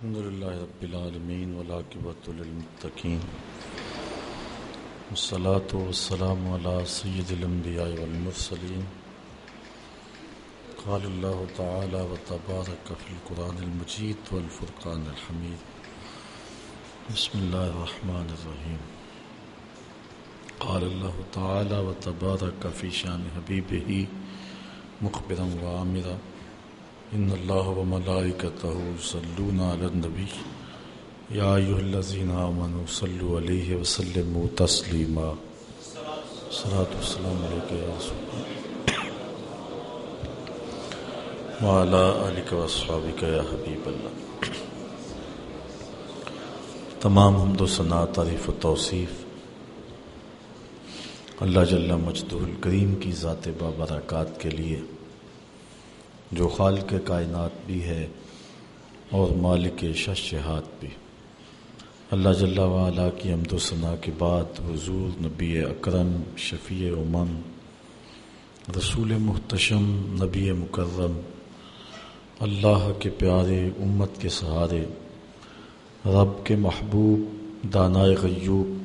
الحمد لله رب العالمين والعاقبة للمتقين والصلاة والسلام على سيد الأنبياء والمرسلين قال الله تعالى وتبارك في القرآن المجيد والفرقان الحميد بسم الله الرحمن الرحيم قال الله تعالى وتبارك في شان حبيبه مخبرا وعامرا ان اللہ و ملائکتہ صلون علی النبی یا ایوہ الذین آمنوا صلو علیہ وسلم تسلیما صلاة والسلام علیکہ یا رسول وعلا آلک و اصحابک یا حبیب اللہ تمام حمد و ثناء، تعریف و توصیف. اللہ جل مجدہ الکریم کی ذات بابرکات کے لیے جو خالق کائنات بھی ہے اور مالک شہات بھی۔ اللہ جل وعلا کی امد و ثناء کے بعد حضور نبی اکرم، شفیع امن رسول محتشم، نبی مکرم، اللہ کے پیارے امت کے سہارے، رب کے محبوب، دانائے غیوب،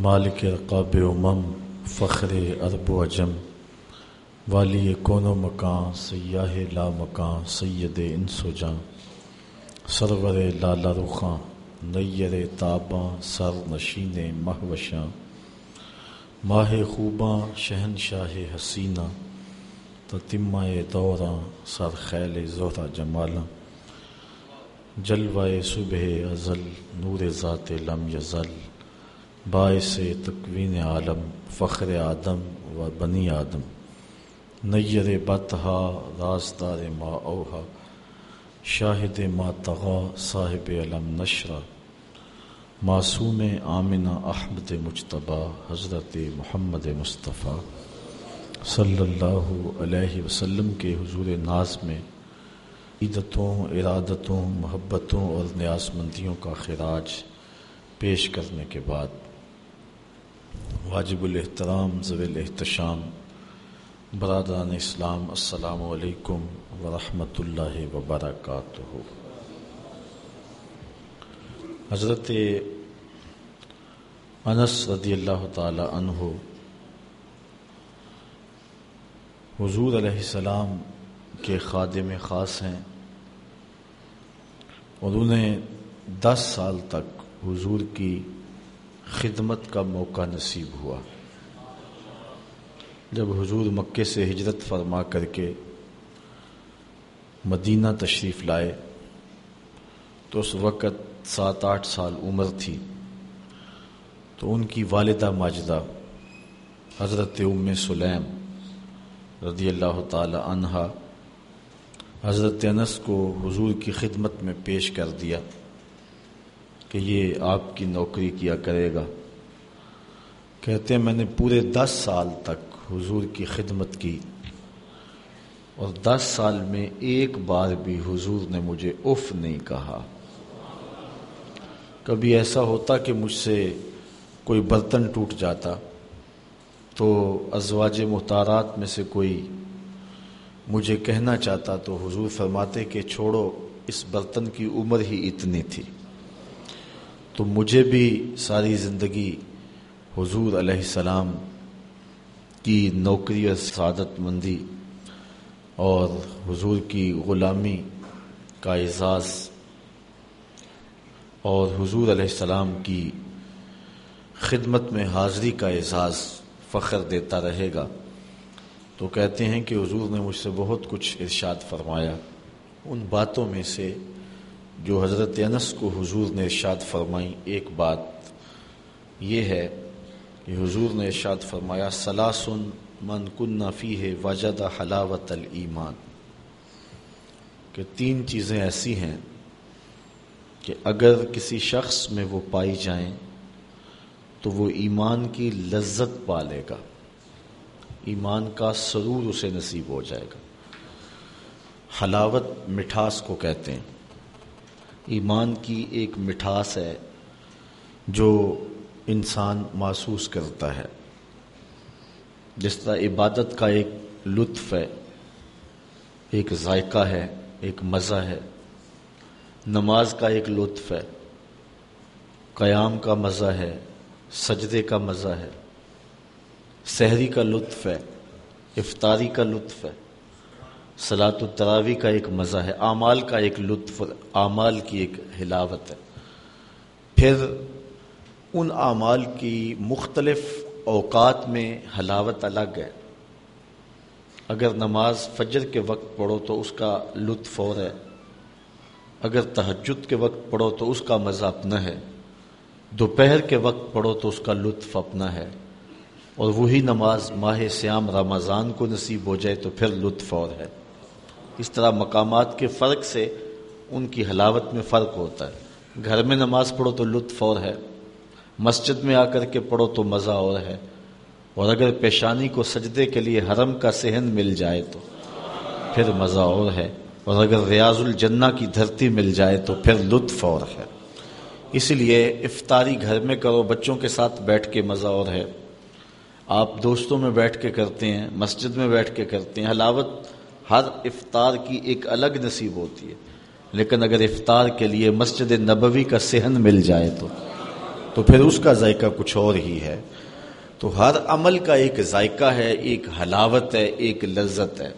مالک رقاب امم، فخر ارب و اجم والی کون و مکان، سیاہ لا مکان، سید انس و جاں سرور لالا رخاں، نیر تاباں، سر نشین مہوشاں، ماہ خوباں شہن شاہ حسینہ تتمہ دوراں سر خیل زہرا جمالاں جلوائے صبح ازل، نور ذات لم یزل، باعث تکوین عالم، فخر آدم و بنی آدم۔ نیر بتہا رازدار ما اوہا شاہد ما تغا صاحب علم نشرہ معصوم آمنہ احمد مجتبہ حضرت محمد مصطفیٰ صلی اللہ علیہ وسلم کے حضور ناز میں عیدتوں، ارادتوں، محبتوں اور نیاز مندیوں کا خراج پیش کرنے کے بعد واجب الاحترام ضوی الاحتشام برادران اسلام، السلام علیکم ورحمۃ اللہ وبرکاتہ۔ حضرت انس رضی اللہ تعالی عنہ حضور علیہ السلام کے خادم خاص ہیں اور انہیں دس سال تک حضور کی خدمت کا موقع نصیب ہوا۔ جب حضور مکے سے ہجرت فرما کر کے مدینہ تشریف لائے تو اس وقت سات آٹھ سال عمر تھی تو ان کی والدہ ماجدہ حضرت ام سلیم رضی اللہ تعالی عنہا حضرت انس کو حضور کی خدمت میں پیش کر دیا کہ یہ آپ کی نوکری کیا کرے گا۔ کہتے ہیں میں نے پورے دس سال تک حضور کی خدمت کی اور دس سال میں ایک بار بھی حضور نے مجھے اف نہیں کہا۔ کبھی ایسا ہوتا کہ مجھ سے کوئی برتن ٹوٹ جاتا تو ازواج محتارات میں سے کوئی مجھے کہنا چاہتا تو حضور فرماتے کہ چھوڑو، اس برتن کی عمر ہی اتنی تھی۔ تو مجھے بھی ساری زندگی حضور علیہ السلام کی نوکری اور سعادت مندی اور حضور کی غلامی کا اعزاز اور حضور علیہ السلام کی خدمت میں حاضری کا اعزاز فخر دیتا رہے گا۔ تو کہتے ہیں کہ حضور نے مجھ سے بہت کچھ ارشاد فرمایا۔ ان باتوں میں سے جو حضرت انس کو حضور نے ارشاد فرمائی، ایک بات یہ ہے کہ حضور نے ارشاد فرمایا، سلاسن من کن نفی ہے وجد حلاوت المان کہ تین چیزیں ایسی ہیں کہ اگر کسی شخص میں وہ پائی جائیں تو وہ ایمان کی لذت پالے گا، ایمان کا سرور اسے نصیب ہو جائے گا۔ حلاوت مٹھاس کو کہتے ہیں۔ ایمان کی ایک مٹھاس ہے جو انسان محسوس کرتا ہے۔ جس طرح عبادت کا ایک لطف ہے، ایک ذائقہ ہے، ایک مزہ ہے۔ نماز کا ایک لطف ہے، قیام کا مزہ ہے، سجدے کا مزہ ہے۔ سحری کا لطف ہے، افطاری کا لطف ہے۔ سلاۃ التراوی کا ایک مزہ ہے، اعمال کا ایک لطف اعمال کی ایک ہلاوت ہے۔ پھر ان اعمال کی مختلف اوقات میں حلاوت الگ ہے۔ اگر نماز فجر کے وقت پڑھو تو اس کا لطف اور ہے۔ اگر تہجد کے وقت پڑھو تو اس کا مزہ اپنا ہے۔ دوپہر کے وقت پڑھو تو اس کا لطف اپنا ہے۔ اور وہی نماز ماہ سیام رمضان کو نصیب ہو جائے تو پھر لطف اور ہے۔ اس طرح مقامات کے فرق سے ان کی حلاوت میں فرق ہوتا ہے۔ گھر میں نماز پڑھو تو لطف اور ہے۔ مسجد میں آ کر کے پڑھو تو مزہ اور ہے۔ اور اگر پیشانی کو سجدے کے لیے حرم کا صحن مل جائے تو پھر مزہ اور ہے۔ اور اگر ریاض الجنہ کی دھرتی مل جائے تو پھر لطف اور ہے۔ اس لیے افطاری گھر میں کرو، بچوں کے ساتھ بیٹھ کے مزہ اور ہے۔ آپ دوستوں میں بیٹھ کے کرتے ہیں، مسجد میں بیٹھ کے کرتے ہیں۔ حلاوت ہر افطار کی ایک الگ نصیب ہوتی ہے۔ لیکن اگر افطار کے لیے مسجد نبوی کا صحن مل جائے تو تو پھر اس کا ذائقہ کچھ اور ہی ہے۔ تو ہر عمل کا ایک ذائقہ ہے، ایک حلاوت ہے، ایک لذت ہے۔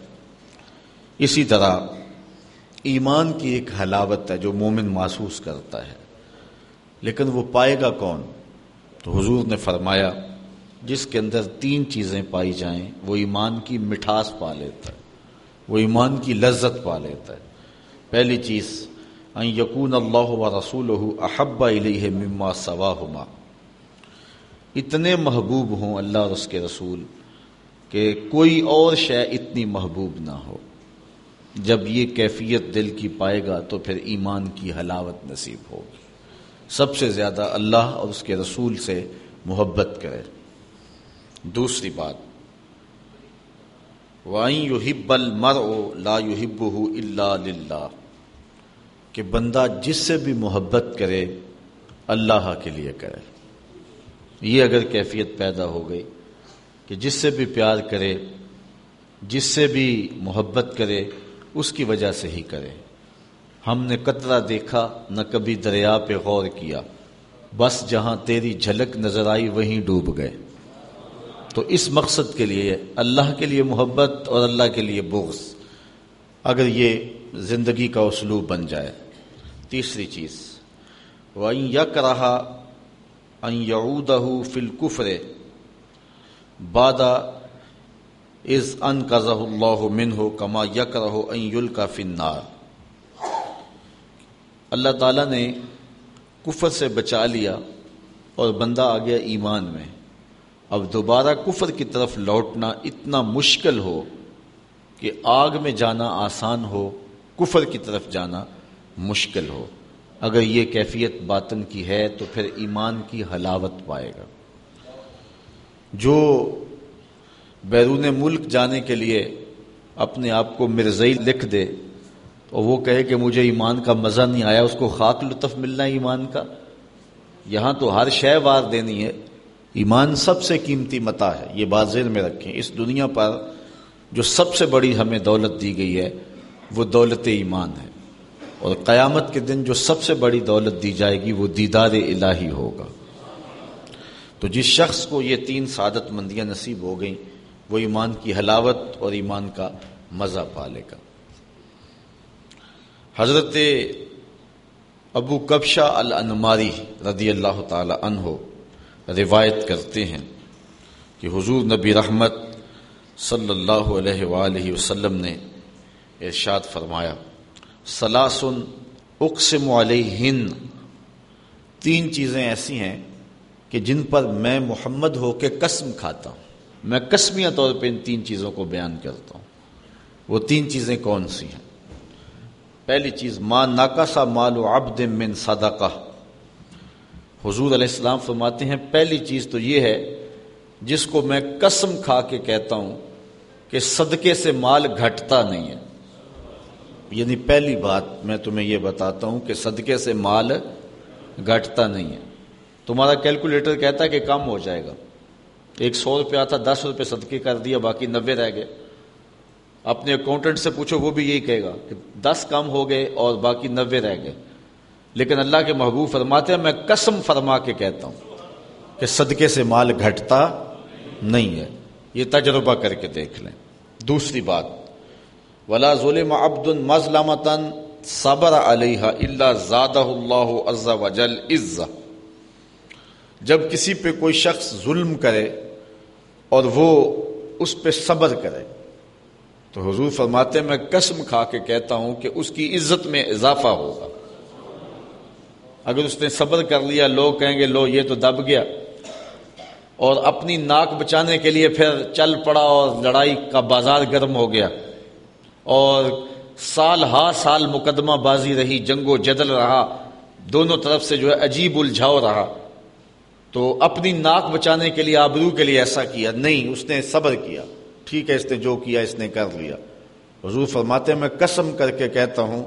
اسی طرح ایمان کی ایک حلاوت ہے جو مومن محسوس کرتا ہے۔ لیکن وہ پائے گا کون؟ تو حضور نے فرمایا، جس کے اندر تین چیزیں پائی جائیں، وہ ایمان کی مٹھاس پا لیتا ہے، وہ ایمان کی لذت پا لیتا ہے۔ پہلی چیز یقون اللہ و رسول احبا علیہ مما سوا ہما اتنے محبوب ہوں اللہ اور اس کے رسول کہ کوئی اور شے اتنی محبوب نہ ہو. جب یہ کیفیت دل کی پائے گا تو پھر ایمان کی حلاوت نصیب ہوگی. سب سے زیادہ اللہ اور اس کے رسول سے محبت کرے. دوسری بات. وائیں یو ہب المر او لا یو ہب اللہ کہ بندہ جس سے بھی محبت کرے، اللہ کے لیے کرے۔ یہ اگر کیفیت پیدا ہو گئی کہ جس سے بھی پیار کرے، جس سے بھی محبت کرے، اس کی وجہ سے ہی کرے۔ ہم نے قطرہ دیکھا، نہ کبھی دریا پہ غور کیا۔ بس جہاں تیری جھلک نظر آئی، وہیں ڈوب گئے۔ تو اس مقصد کے لیے، اللہ کے لیے محبت اور اللہ کے لیے بغض۔ اگر یہ زندگی کا اسلوب بن جائے۔ تیسری چیز وہ یک رہا یعودہ فل کفر بادا از ان کا اللہ من ہو کما یک رہو این کا فنار اللہ تعالیٰ نے کفر سے بچا لیا اور بندہ آ گیا ایمان میں۔ اب دوبارہ کفر کی طرف لوٹنا اتنا مشکل ہو کہ آگ میں جانا آسان ہو۔ کفر کی طرف جانا مشکل ہو۔ اگر یہ کیفیت باطن کی ہے تو پھر ایمان کی حلاوت پائے گا۔ جو بیرون ملک جانے کے لیے اپنے آپ کو مرزئی لکھ دے اور وہ کہے کہ مجھے ایمان کا مزہ نہیں آیا، اس کو خاک لطف ملنا ایمان کا۔ یہاں تو ہر شے وار دینی ہے۔ ایمان سب سے قیمتی متا ہے، یہ بات ذہن میں رکھیں۔ اس دنیا پر جو سب سے بڑی ہمیں دولت دی گئی ہے وہ دولت ایمان ہے۔ اور قیامت کے دن جو سب سے بڑی دولت دی جائے گی وہ دیدار الہی ہوگا۔ تو جس شخص کو یہ تین سعادت مندیاں نصیب ہو گئیں، وہ ایمان کی حلاوت اور ایمان کا مزہ پالے گا۔ حضرت ابو کبشا الانماری رضی اللہ تعالی عنہ روایت کرتے ہیں کہ حضور نبی رحمت صلی اللہ علیہ وآلہ وسلم نے ارشاد فرمایا، سلاسن اقسم علیہن، تین چیزیں ایسی ہیں کہ جن پر میں محمد ہو کے قسم کھاتا ہوں۔ میں قسمیہ طور پہ ان تین چیزوں کو بیان کرتا ہوں۔ وہ تین چیزیں کون سی ہیں؟ پہلی چیز ماں ناکاسا مال و عبد من صدقہ۔ حضور علیہ السلام فرماتے ہیں، پہلی چیز تو یہ ہے، جس کو میں قسم کھا کے کہتا ہوں کہ صدقے سے مال گھٹتا نہیں ہے۔ یعنی پہلی بات میں تمہیں یہ بتاتا ہوں کہ صدقے سے مال گھٹتا نہیں ہے۔ تمہارا کیلکولیٹر کہتا ہے کہ کم ہو جائے گا۔ ایک سو روپیہ تھا، دس روپے صدقے کر دیا، باقی نبے رہ گئے۔ اپنے اکاؤنٹنٹ سے پوچھو، وہ بھی یہی کہے گا کہ دس کم ہو گئے اور باقی نبے رہ گئے۔ لیکن اللہ کے محبوب فرماتے ہیں، میں قسم فرما کے کہتا ہوں کہ صدقے سے مال گھٹتا نہیں ہے۔ یہ تجربہ کر کے دیکھ لیں۔ دوسری بات ولا ظلم عبد مظلمتن صبر علیہ اللہ زادہ اللہ عز وجل عزہ جب کسی پہ کوئی شخص ظلم کرے اور وہ اس پہ صبر کرے، تو حضور فرماتے ہیں، میں قسم کھا کے کہتا ہوں کہ اس کی عزت میں اضافہ ہوگا۔ اگر اس نے صبر کر لیا، لوگ کہیں گے، لو، یہ تو دب گیا۔ اور اپنی ناک بچانے کے لیے پھر چل پڑا اور لڑائی کا بازار گرم ہو گیا۔ اور سال ہا سال مقدمہ بازی رہی، جنگ و جدل رہا، دونوں طرف سے جو ہے عجیب الجھاؤ رہا۔ تو اپنی ناک بچانے کے لیے، آبرو کے لیے ایسا کیا؟ نہیں، اس نے صبر کیا۔ ٹھیک ہے، اس نے جو کیا، اس نے کر لیا۔ حضور فرماتے میں قسم کر کے کہتا ہوں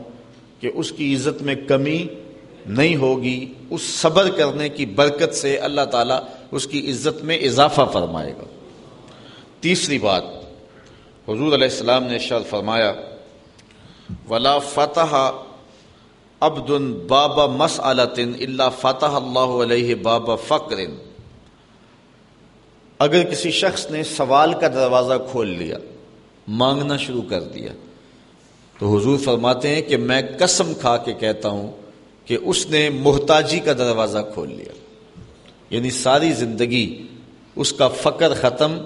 کہ اس کی عزت میں کمی نہیں ہوگی۔ اس صبر کرنے کی برکت سے اللہ تعالیٰ اس کی عزت میں اضافہ فرمائے گا۔ تیسری بات حضور علیہ السلام نے شرط فرمایا، ولا فتح عبد بابا مس اللہ فتح اللہ علیہ بابا فقر. اگر کسی شخص نے سوال کا دروازہ کھول لیا، مانگنا شروع کر دیا، تو حضور فرماتے ہیں کہ میں قسم کھا کے کہتا ہوں کہ اس نے محتاجی کا دروازہ کھول لیا۔ یعنی ساری زندگی اس کا فقر ختم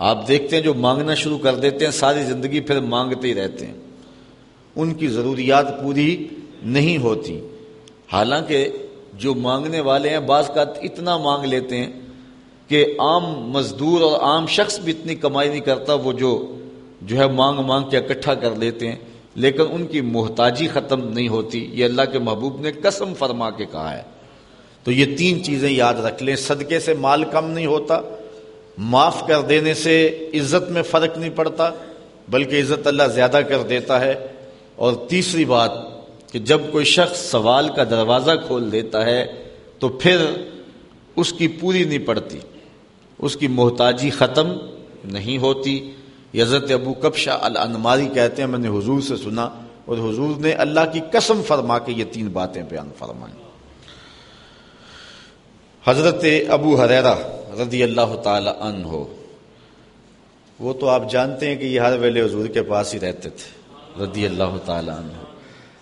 آپ دیکھتے ہیں جو مانگنا شروع کر دیتے ہیں، ساری زندگی پھر مانگتے ہی رہتے ہیں۔ ان کی ضروریات پوری نہیں ہوتی۔ حالانکہ جو مانگنے والے ہیں، بعض کا اتنا مانگ لیتے ہیں کہ عام مزدور اور عام شخص بھی اتنی کمائی نہیں کرتا، وہ جو جو ہے مانگ مانگ کے اکٹھا کر لیتے ہیں۔ لیکن ان کی محتاجی ختم نہیں ہوتی۔ یہ اللہ کے محبوب نے قسم فرما کے کہا ہے۔ تو یہ تین چیزیں یاد رکھ لیں۔ صدقے سے مال کم نہیں ہوتا۔ معاف کر دینے سے عزت میں فرق نہیں پڑتا، بلکہ عزت اللہ زیادہ کر دیتا ہے۔ اور تیسری بات کہ جب کوئی شخص سوال کا دروازہ کھول دیتا ہے، تو پھر اس کی پوری نہیں پڑتی۔ اس کی محتاجی ختم نہیں ہوتی۔ یزت ابو کبشا الانماری کہتے ہیں، میں نے حضور سے سنا اور حضور نے اللہ کی قسم فرما کے یہ تین باتیں بیان فرمائیں۔ حضرت ابو حریرا رضی اللہ تعالی عنہ۔ ہو وہ تو آپ جانتے ہیں کہ یہ ہر ویلے حضور کے پاس ہی رہتے تھے۔ رضی اللہ تعالی عنہ۔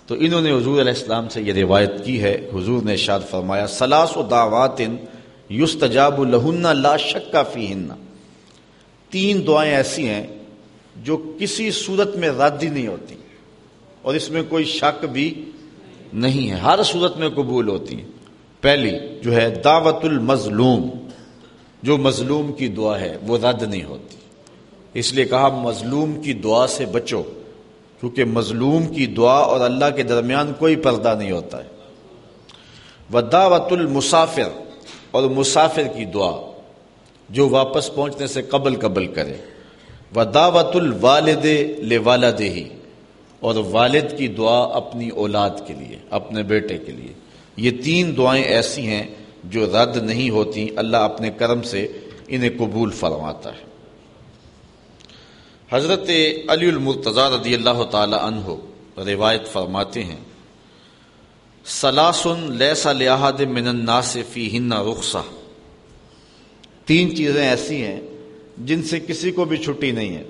تو انہوں نے حضور علیہ السلام سے یہ روایت کی ہے۔ حضور نے اشاد فرمایا، سلاس و دعوات یستجاب لہن لا شکا فی تین دعائیں ایسی ہیں جو کسی صورت میں رد ہی نہیں ہوتی۔ اور اس میں کوئی شک بھی نہیں ہے۔ ہر صورت میں قبول ہوتی ہیں۔ پہلی جو ہے دعوت المظلوم جو مظلوم کی دعا ہے، وہ رد نہیں ہوتی۔ اس لیے کہا، مظلوم کی دعا سے بچو، کیونکہ مظلوم کی دعا اور اللہ کے درمیان کوئی پردہ نہیں ہوتا ہے۔ وہ دعوت المسافر، اور مسافر کی دعا، جو واپس پہنچنے سے قبل قبل کرے۔ وہ دعوت الوالد لے ہی اور والد کی دعا اپنی اولاد کے لیے، اپنے بیٹے کے لیے۔ یہ تین دعائیں ایسی ہیں جو رد نہیں ہوتی، اللہ اپنے کرم سے انہیں قبول فرماتا ہے۔ حضرت علی المرتضی رضی اللہ تعالی عنہ روایت فرماتے ہیں، سلاسن لیسا لحاد من الناس فی ہن رخصہ۔ تین چیزیں ایسی ہیں جن سے کسی کو بھی چھٹی نہیں ہے۔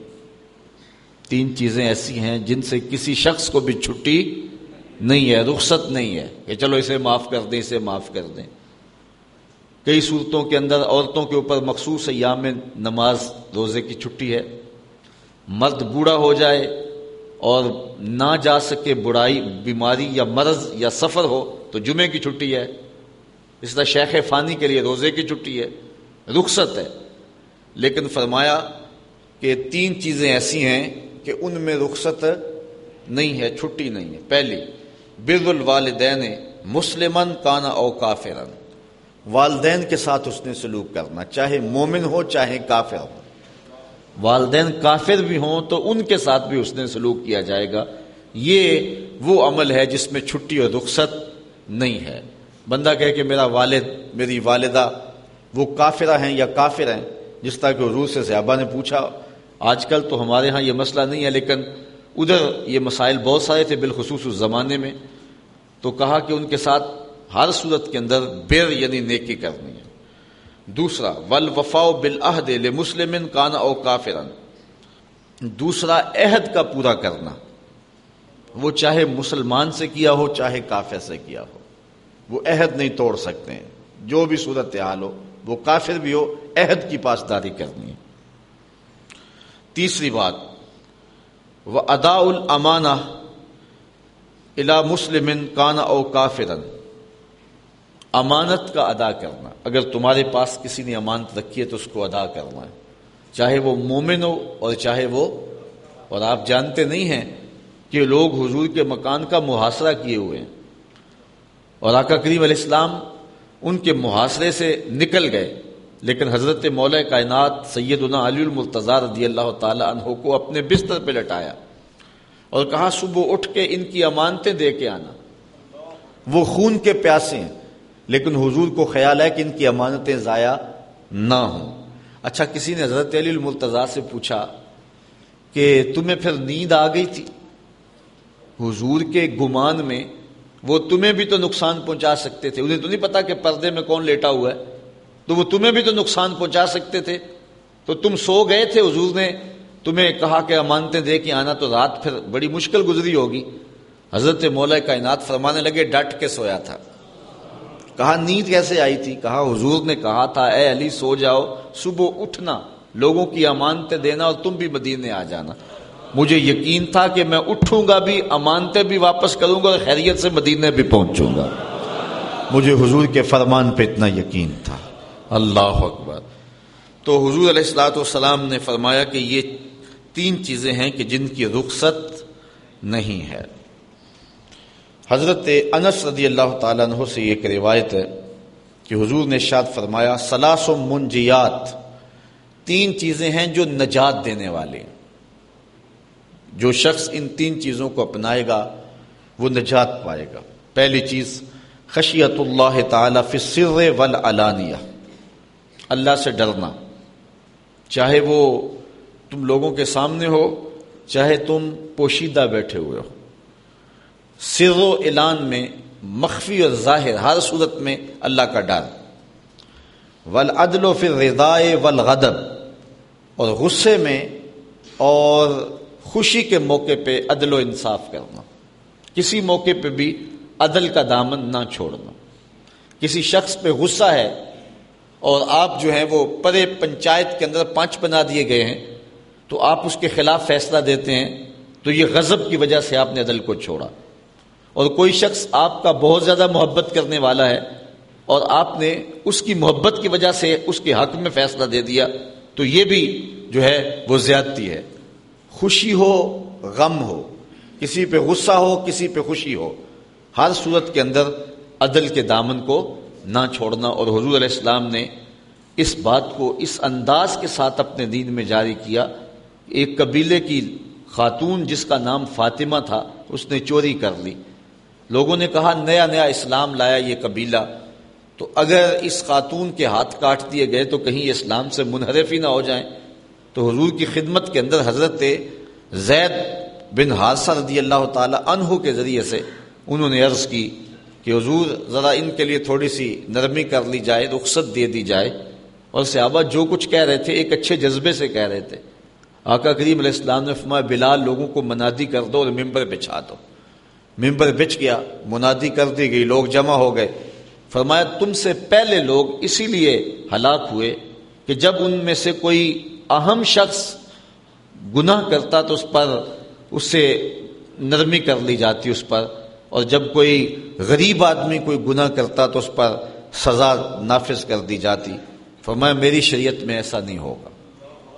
تین چیزیں ایسی ہیں جن سے کسی شخص کو بھی چھٹی نہیں ہے، رخصت نہیں ہے کہ چلو اسے معاف کر دیں، اسے معاف کر دیں۔ کئی صورتوں کے اندر عورتوں کے اوپر مخصوص ایام میں نماز روزے کی چھٹی ہے۔ مرد بوڑھا ہو جائے اور نہ جا سکے بڑائی بیماری یا مرض یا سفر ہو تو جمعے کی چھٹی ہے۔ اس طرح شیخ فانی کے لیے روزے کی چھٹی ہے، رخصت ہے۔ لیکن فرمایا کہ تین چیزیں ایسی ہیں کہ ان میں رخصت نہیں ہے، چھٹی نہیں ہے۔ پہلی، بر الوالدین مسلمن کانا او کافرن والدین کے ساتھ اس نے سلوک کرنا، چاہے مومن ہو، چاہے کافر ہو۔ والدین کافر بھی ہوں تو ان کے ساتھ بھی اس نے سلوک کیا جائے گا۔ یہ وہ عمل ہے جس میں چھٹی اور رخصت نہیں ہے۔ بندہ کہے کہ میرا والد، میری والدہ وہ کافرہ ہیں یا کافر ہیں، جس طرح کہ حضور سے صحابہ نے پوچھا۔ آج کل تو ہمارے ہاں یہ مسئلہ نہیں ہے، لیکن ادھر یہ مسائل بہت سارے تھے بالخصوص اس زمانے میں۔ تو کہا کہ ان کے ساتھ ہر صورت کے اندر بیر یعنی نیکی کرنی ہے۔ دوسرا ول وفا بل عہد مسلم کانا او کافرن۔ دوسرا، عہد کا پورا کرنا۔ وہ چاہے مسلمان سے کیا ہو، چاہے کافر سے کیا ہو۔ وہ عہد نہیں توڑ سکتے۔ ہیں جو بھی صورت حال ہو، وہ کافر بھی ہو، عہد کی پاسداری کرنی ہے۔ تیسری بات وہ ادا المانہ الا مسلم کانا او کافرن۔ امانت کا ادا کرنا۔ اگر تمہارے پاس کسی نے امانت رکھی ہے تو اس کو ادا کرنا ہے۔ چاہے وہ مومن ہو اور چاہے وہ، اور آپ جانتے نہیں ہیں کہ لوگ حضور کے مکان کا محاصرہ کیے ہوئے ہیں۔ اور آقا کریم علیہ السلام ان کے محاصرے سے نکل گئے، لیکن حضرت مولا کائنات سیدنا علی المرتضی رضی اللہ تعالی عنہ کو اپنے بستر پہ لٹایا اور کہا، صبح اٹھ کے ان کی امانتیں دے کے آنا۔ وہ خون کے پیاسے ہیں۔ لیکن حضور کو خیال ہے کہ ان کی امانتیں ضائع نہ ہوں۔ اچھا کسی نے حضرت علی المرتضی سے پوچھا کہ تمہیں پھر نیند آ گئی تھی؟ حضور کے گمان میں وہ تمہیں بھی تو نقصان پہنچا سکتے تھے۔ انہیں تو نہیں پتا کہ پردے میں کون لیٹا ہوا ہے۔ تو وہ تمہیں بھی تو نقصان پہنچا سکتے تھے۔ تو تم سو گئے تھے؟ حضور نے تمہیں کہا کہ امانتیں دے کے آنا تو رات پھر بڑی مشکل گزری ہوگی۔ حضرت مولا کائنات فرمانے لگے، ڈٹ کے سویا تھا۔ کہا، نیند کیسے آئی تھی؟ کہا، حضور نے کہا تھا، اے علی، سو جاؤ، صبح اٹھنا، لوگوں کی امانتیں دینا اور تم بھی مدینے آ جانا۔ مجھے یقین تھا کہ میں اٹھوں گا بھی، امانتیں بھی واپس کروں گا اور خیریت سے مدینے بھی پہنچوں گا۔ مجھے حضور کے فرمان پہ اتنا یقین تھا۔ اللہ اکبر۔ تو حضور علیہ السلاۃ والسلام نے فرمایا کہ یہ تین چیزیں ہیں کہ جن کی رخصت نہیں ہے۔ حضرت انس رضی اللہ تعالیٰ عنہ سے ایک روایت ہے کہ حضور نے شاد فرمایا، سلاس و منجیات تین چیزیں ہیں جو نجات دینے والے۔ جو شخص ان تین چیزوں کو اپنائے گا، وہ نجات پائے گا۔ پہلی چیز، خشیت اللہ تعالی فی سر والعلانیہ۔ اللہ سے ڈرنا۔ چاہے وہ تم لوگوں کے سامنے ہو، چاہے تم پوشیدہ بیٹھے ہوئے ہو۔ سر و اعلان میں مخفی اور ظاہر ہر صورت میں اللہ کا ڈر ولعدل و پھر رضائے ولغدب اور غصے میں اور خوشی کے موقع پہ عدل و انصاف کرنا۔ کسی موقع پہ بھی عدل کا دامن نہ چھوڑنا۔ کسی شخص پہ غصہ ہے اور آپ جو ہیں وہ پرے پنچایت کے اندر پانچ بنا دیے گئے ہیں، تو آپ اس کے خلاف فیصلہ دیتے ہیں، تو یہ غضب کی وجہ سے آپ نے عدل کو چھوڑا۔ اور کوئی شخص آپ کا بہت زیادہ محبت کرنے والا ہے اور آپ نے اس کی محبت کی وجہ سے اس کے حق میں فیصلہ دے دیا، تو یہ بھی جو ہے وہ زیادتی ہے۔ خوشی ہو، غم ہو، کسی پہ غصہ ہو، کسی پہ خوشی ہو، ہر صورت کے اندر عدل کے دامن کو نہ چھوڑنا۔ اور حضور علیہ السلام نے اس بات کو اس انداز کے ساتھ اپنے دین میں جاری کیا۔ ایک قبیلے کی خاتون جس کا نام فاطمہ تھا، اس نے چوری کر لی۔ لوگوں نے کہا، نیا نیا اسلام لایا یہ قبیلہ۔ تو اگر اس خاتون کے ہاتھ کاٹ دیے گئے تو کہیں اسلام سے منحرف ہی نہ ہو جائیں۔ تو حضور کی خدمت کے اندر حضرت زید بن حادثہ رضی اللہ تعالی عنہ کے ذریعے سے انہوں نے عرض کی کہ حضور، ذرا ان کے لیے تھوڑی سی نرمی کر لی جائے، رخصت دے دی جائے۔ اور صحابہ جو کچھ کہہ رہے تھے، ایک اچھے جذبے سے کہہ رہے تھے۔ آقا کریم علیہ السلام نے فرمایا، بلال لوگوں کو منادی کر دو اور ممبر بچھا دو۔ ممبر بچ گیا، منادی کر دی گئی، لوگ جمع ہو گئے۔ فرمایا، تم سے پہلے لوگ اسی لیے ہلاک ہوئے کہ جب ان میں سے کوئی اہم شخص گناہ کرتا تو اس پر اس سے نرمی کر لی جاتی اس پر، اور جب کوئی غریب آدمی کوئی گناہ کرتا تو اس پر سزا نافذ کر دی جاتی۔ فرمایا، میری شریعت میں ایسا نہیں ہوگا۔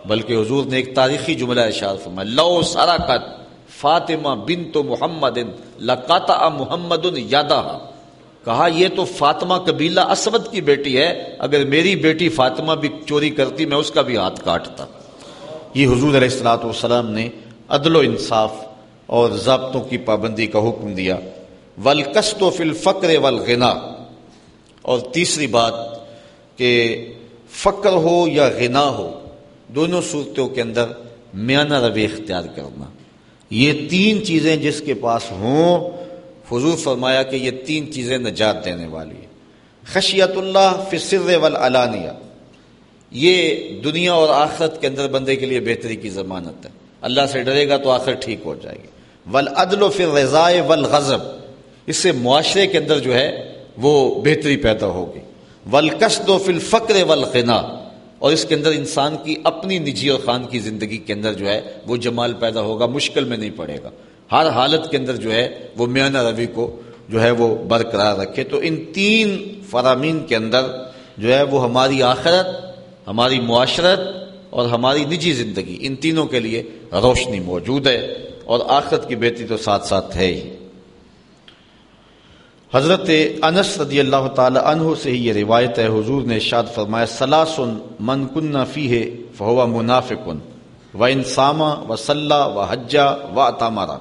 بلکہ حضور نے ایک تاریخی جملہ اشار فرمایا، لو سارا قط فاطمہ بن تو محمد لقاتا محمد یادہ کہا، یہ تو فاطمہ قبیلہ اسود کی بیٹی ہے، اگر میری بیٹی فاطمہ بھی چوری کرتی، میں اس کا بھی ہاتھ کاٹتا۔ یہ حضور علیہ السلاۃ والسلام نے عدل و انصاف اور ضابطوں کی پابندی کا حکم دیا۔ ولکست و فل فقر ولغنا اور تیسری بات کہ فقر ہو یا غنا ہو، دونوں صورتوں کے اندر میانہ روی اختیار کرنا۔ یہ تین چیزیں جس کے پاس ہوں حضور فرمایا کہ یہ تین چیزیں نجات دینے والی ہیں۔ خشیت اللہ فصر والعلانیہ۔ یہ دنیا اور آخرت کے اندر بندے کے لیے بہتری کی ضمانت ہے۔ اللہ سے ڈرے گا تو آخر ٹھیک ہو جائے گی۔ ولعدل و فر رضائے ول اس سے معاشرے کے اندر جو ہے وہ بہتری پیدا ہوگی۔ ولکشد و فل فقر ولقنا اور اس کے اندر انسان کی اپنی نجی اور خان کی زندگی کے اندر جو ہے وہ جمال پیدا ہوگا، مشکل میں نہیں پڑے گا۔ ہر حالت کے اندر جو ہے وہ میانہ روی کو جو ہے وہ برقرار رکھے۔ تو ان تین فرامین کے اندر جو ہے وہ ہماری آخرت، ہماری معاشرت اور ہماری نجی زندگی، ان تینوں کے لیے روشنی موجود ہے اور آخرت کی بہتری تو ساتھ ساتھ ہے ہی۔ حضرت انس رضی اللہ تعالی عنہ سے ہی یہ روایت ہے، حضور نے شاد فرمایا، سلاسن من کن فی ہے فہو منافقن، و انسامہ و صلاح و حجا و اتامارا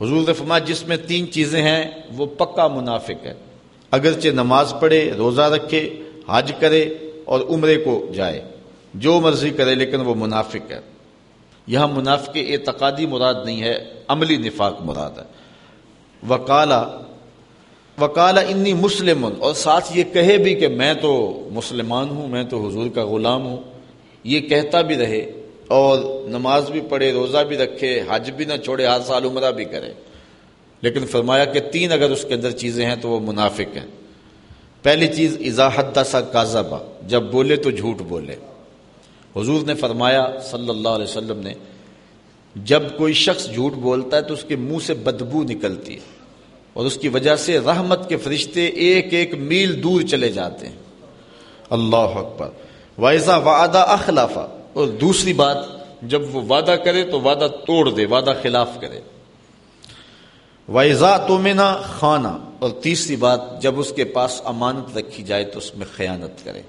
حضور نے فرمایا، جس میں تین چیزیں ہیں، وہ پکا منافق ہے۔ اگرچہ نماز پڑھے، روزہ رکھے، حج کرے اور عمرے کو جائے، جو مرضی کرے، لیکن وہ منافق ہے۔ یہاں منافق اعتقادی مراد نہیں ہے، عملی نفاق مراد ہے۔ وکالا وکالا انی مسلم اور ساتھ یہ کہے بھی کہ میں تو مسلمان ہوں، میں تو حضور کا غلام ہوں۔ یہ کہتا بھی رہے اور نماز بھی پڑھے، روزہ بھی رکھے، حج بھی نہ چھوڑے، ہر سال عمرہ بھی کرے۔ لیکن فرمایا کہ تین اگر اس کے اندر چیزیں ہیں تو وہ منافق ہیں۔ پہلی چیز اضاحت سا کازبا جب بولے تو جھوٹ بولے۔ حضور نے فرمایا، صلی اللہ علیہ وسلم نے، جب کوئی شخص جھوٹ بولتا ہے تو اس کے منہ سے بدبو نکلتی ہے۔ اور اس کی وجہ سے رحمت کے فرشتے ایک ایک میل دور چلے جاتے ہیں۔ اللہ اکبر۔ وائزا وعدہ اخلافا اور دوسری بات، جب وہ وعدہ کرے تو وعدہ توڑ دے، وعدہ خلاف کرے۔ وائزا تو خانہ اور تیسری بات، جب اس کے پاس امانت رکھی جائے تو اس میں خیانت کرے۔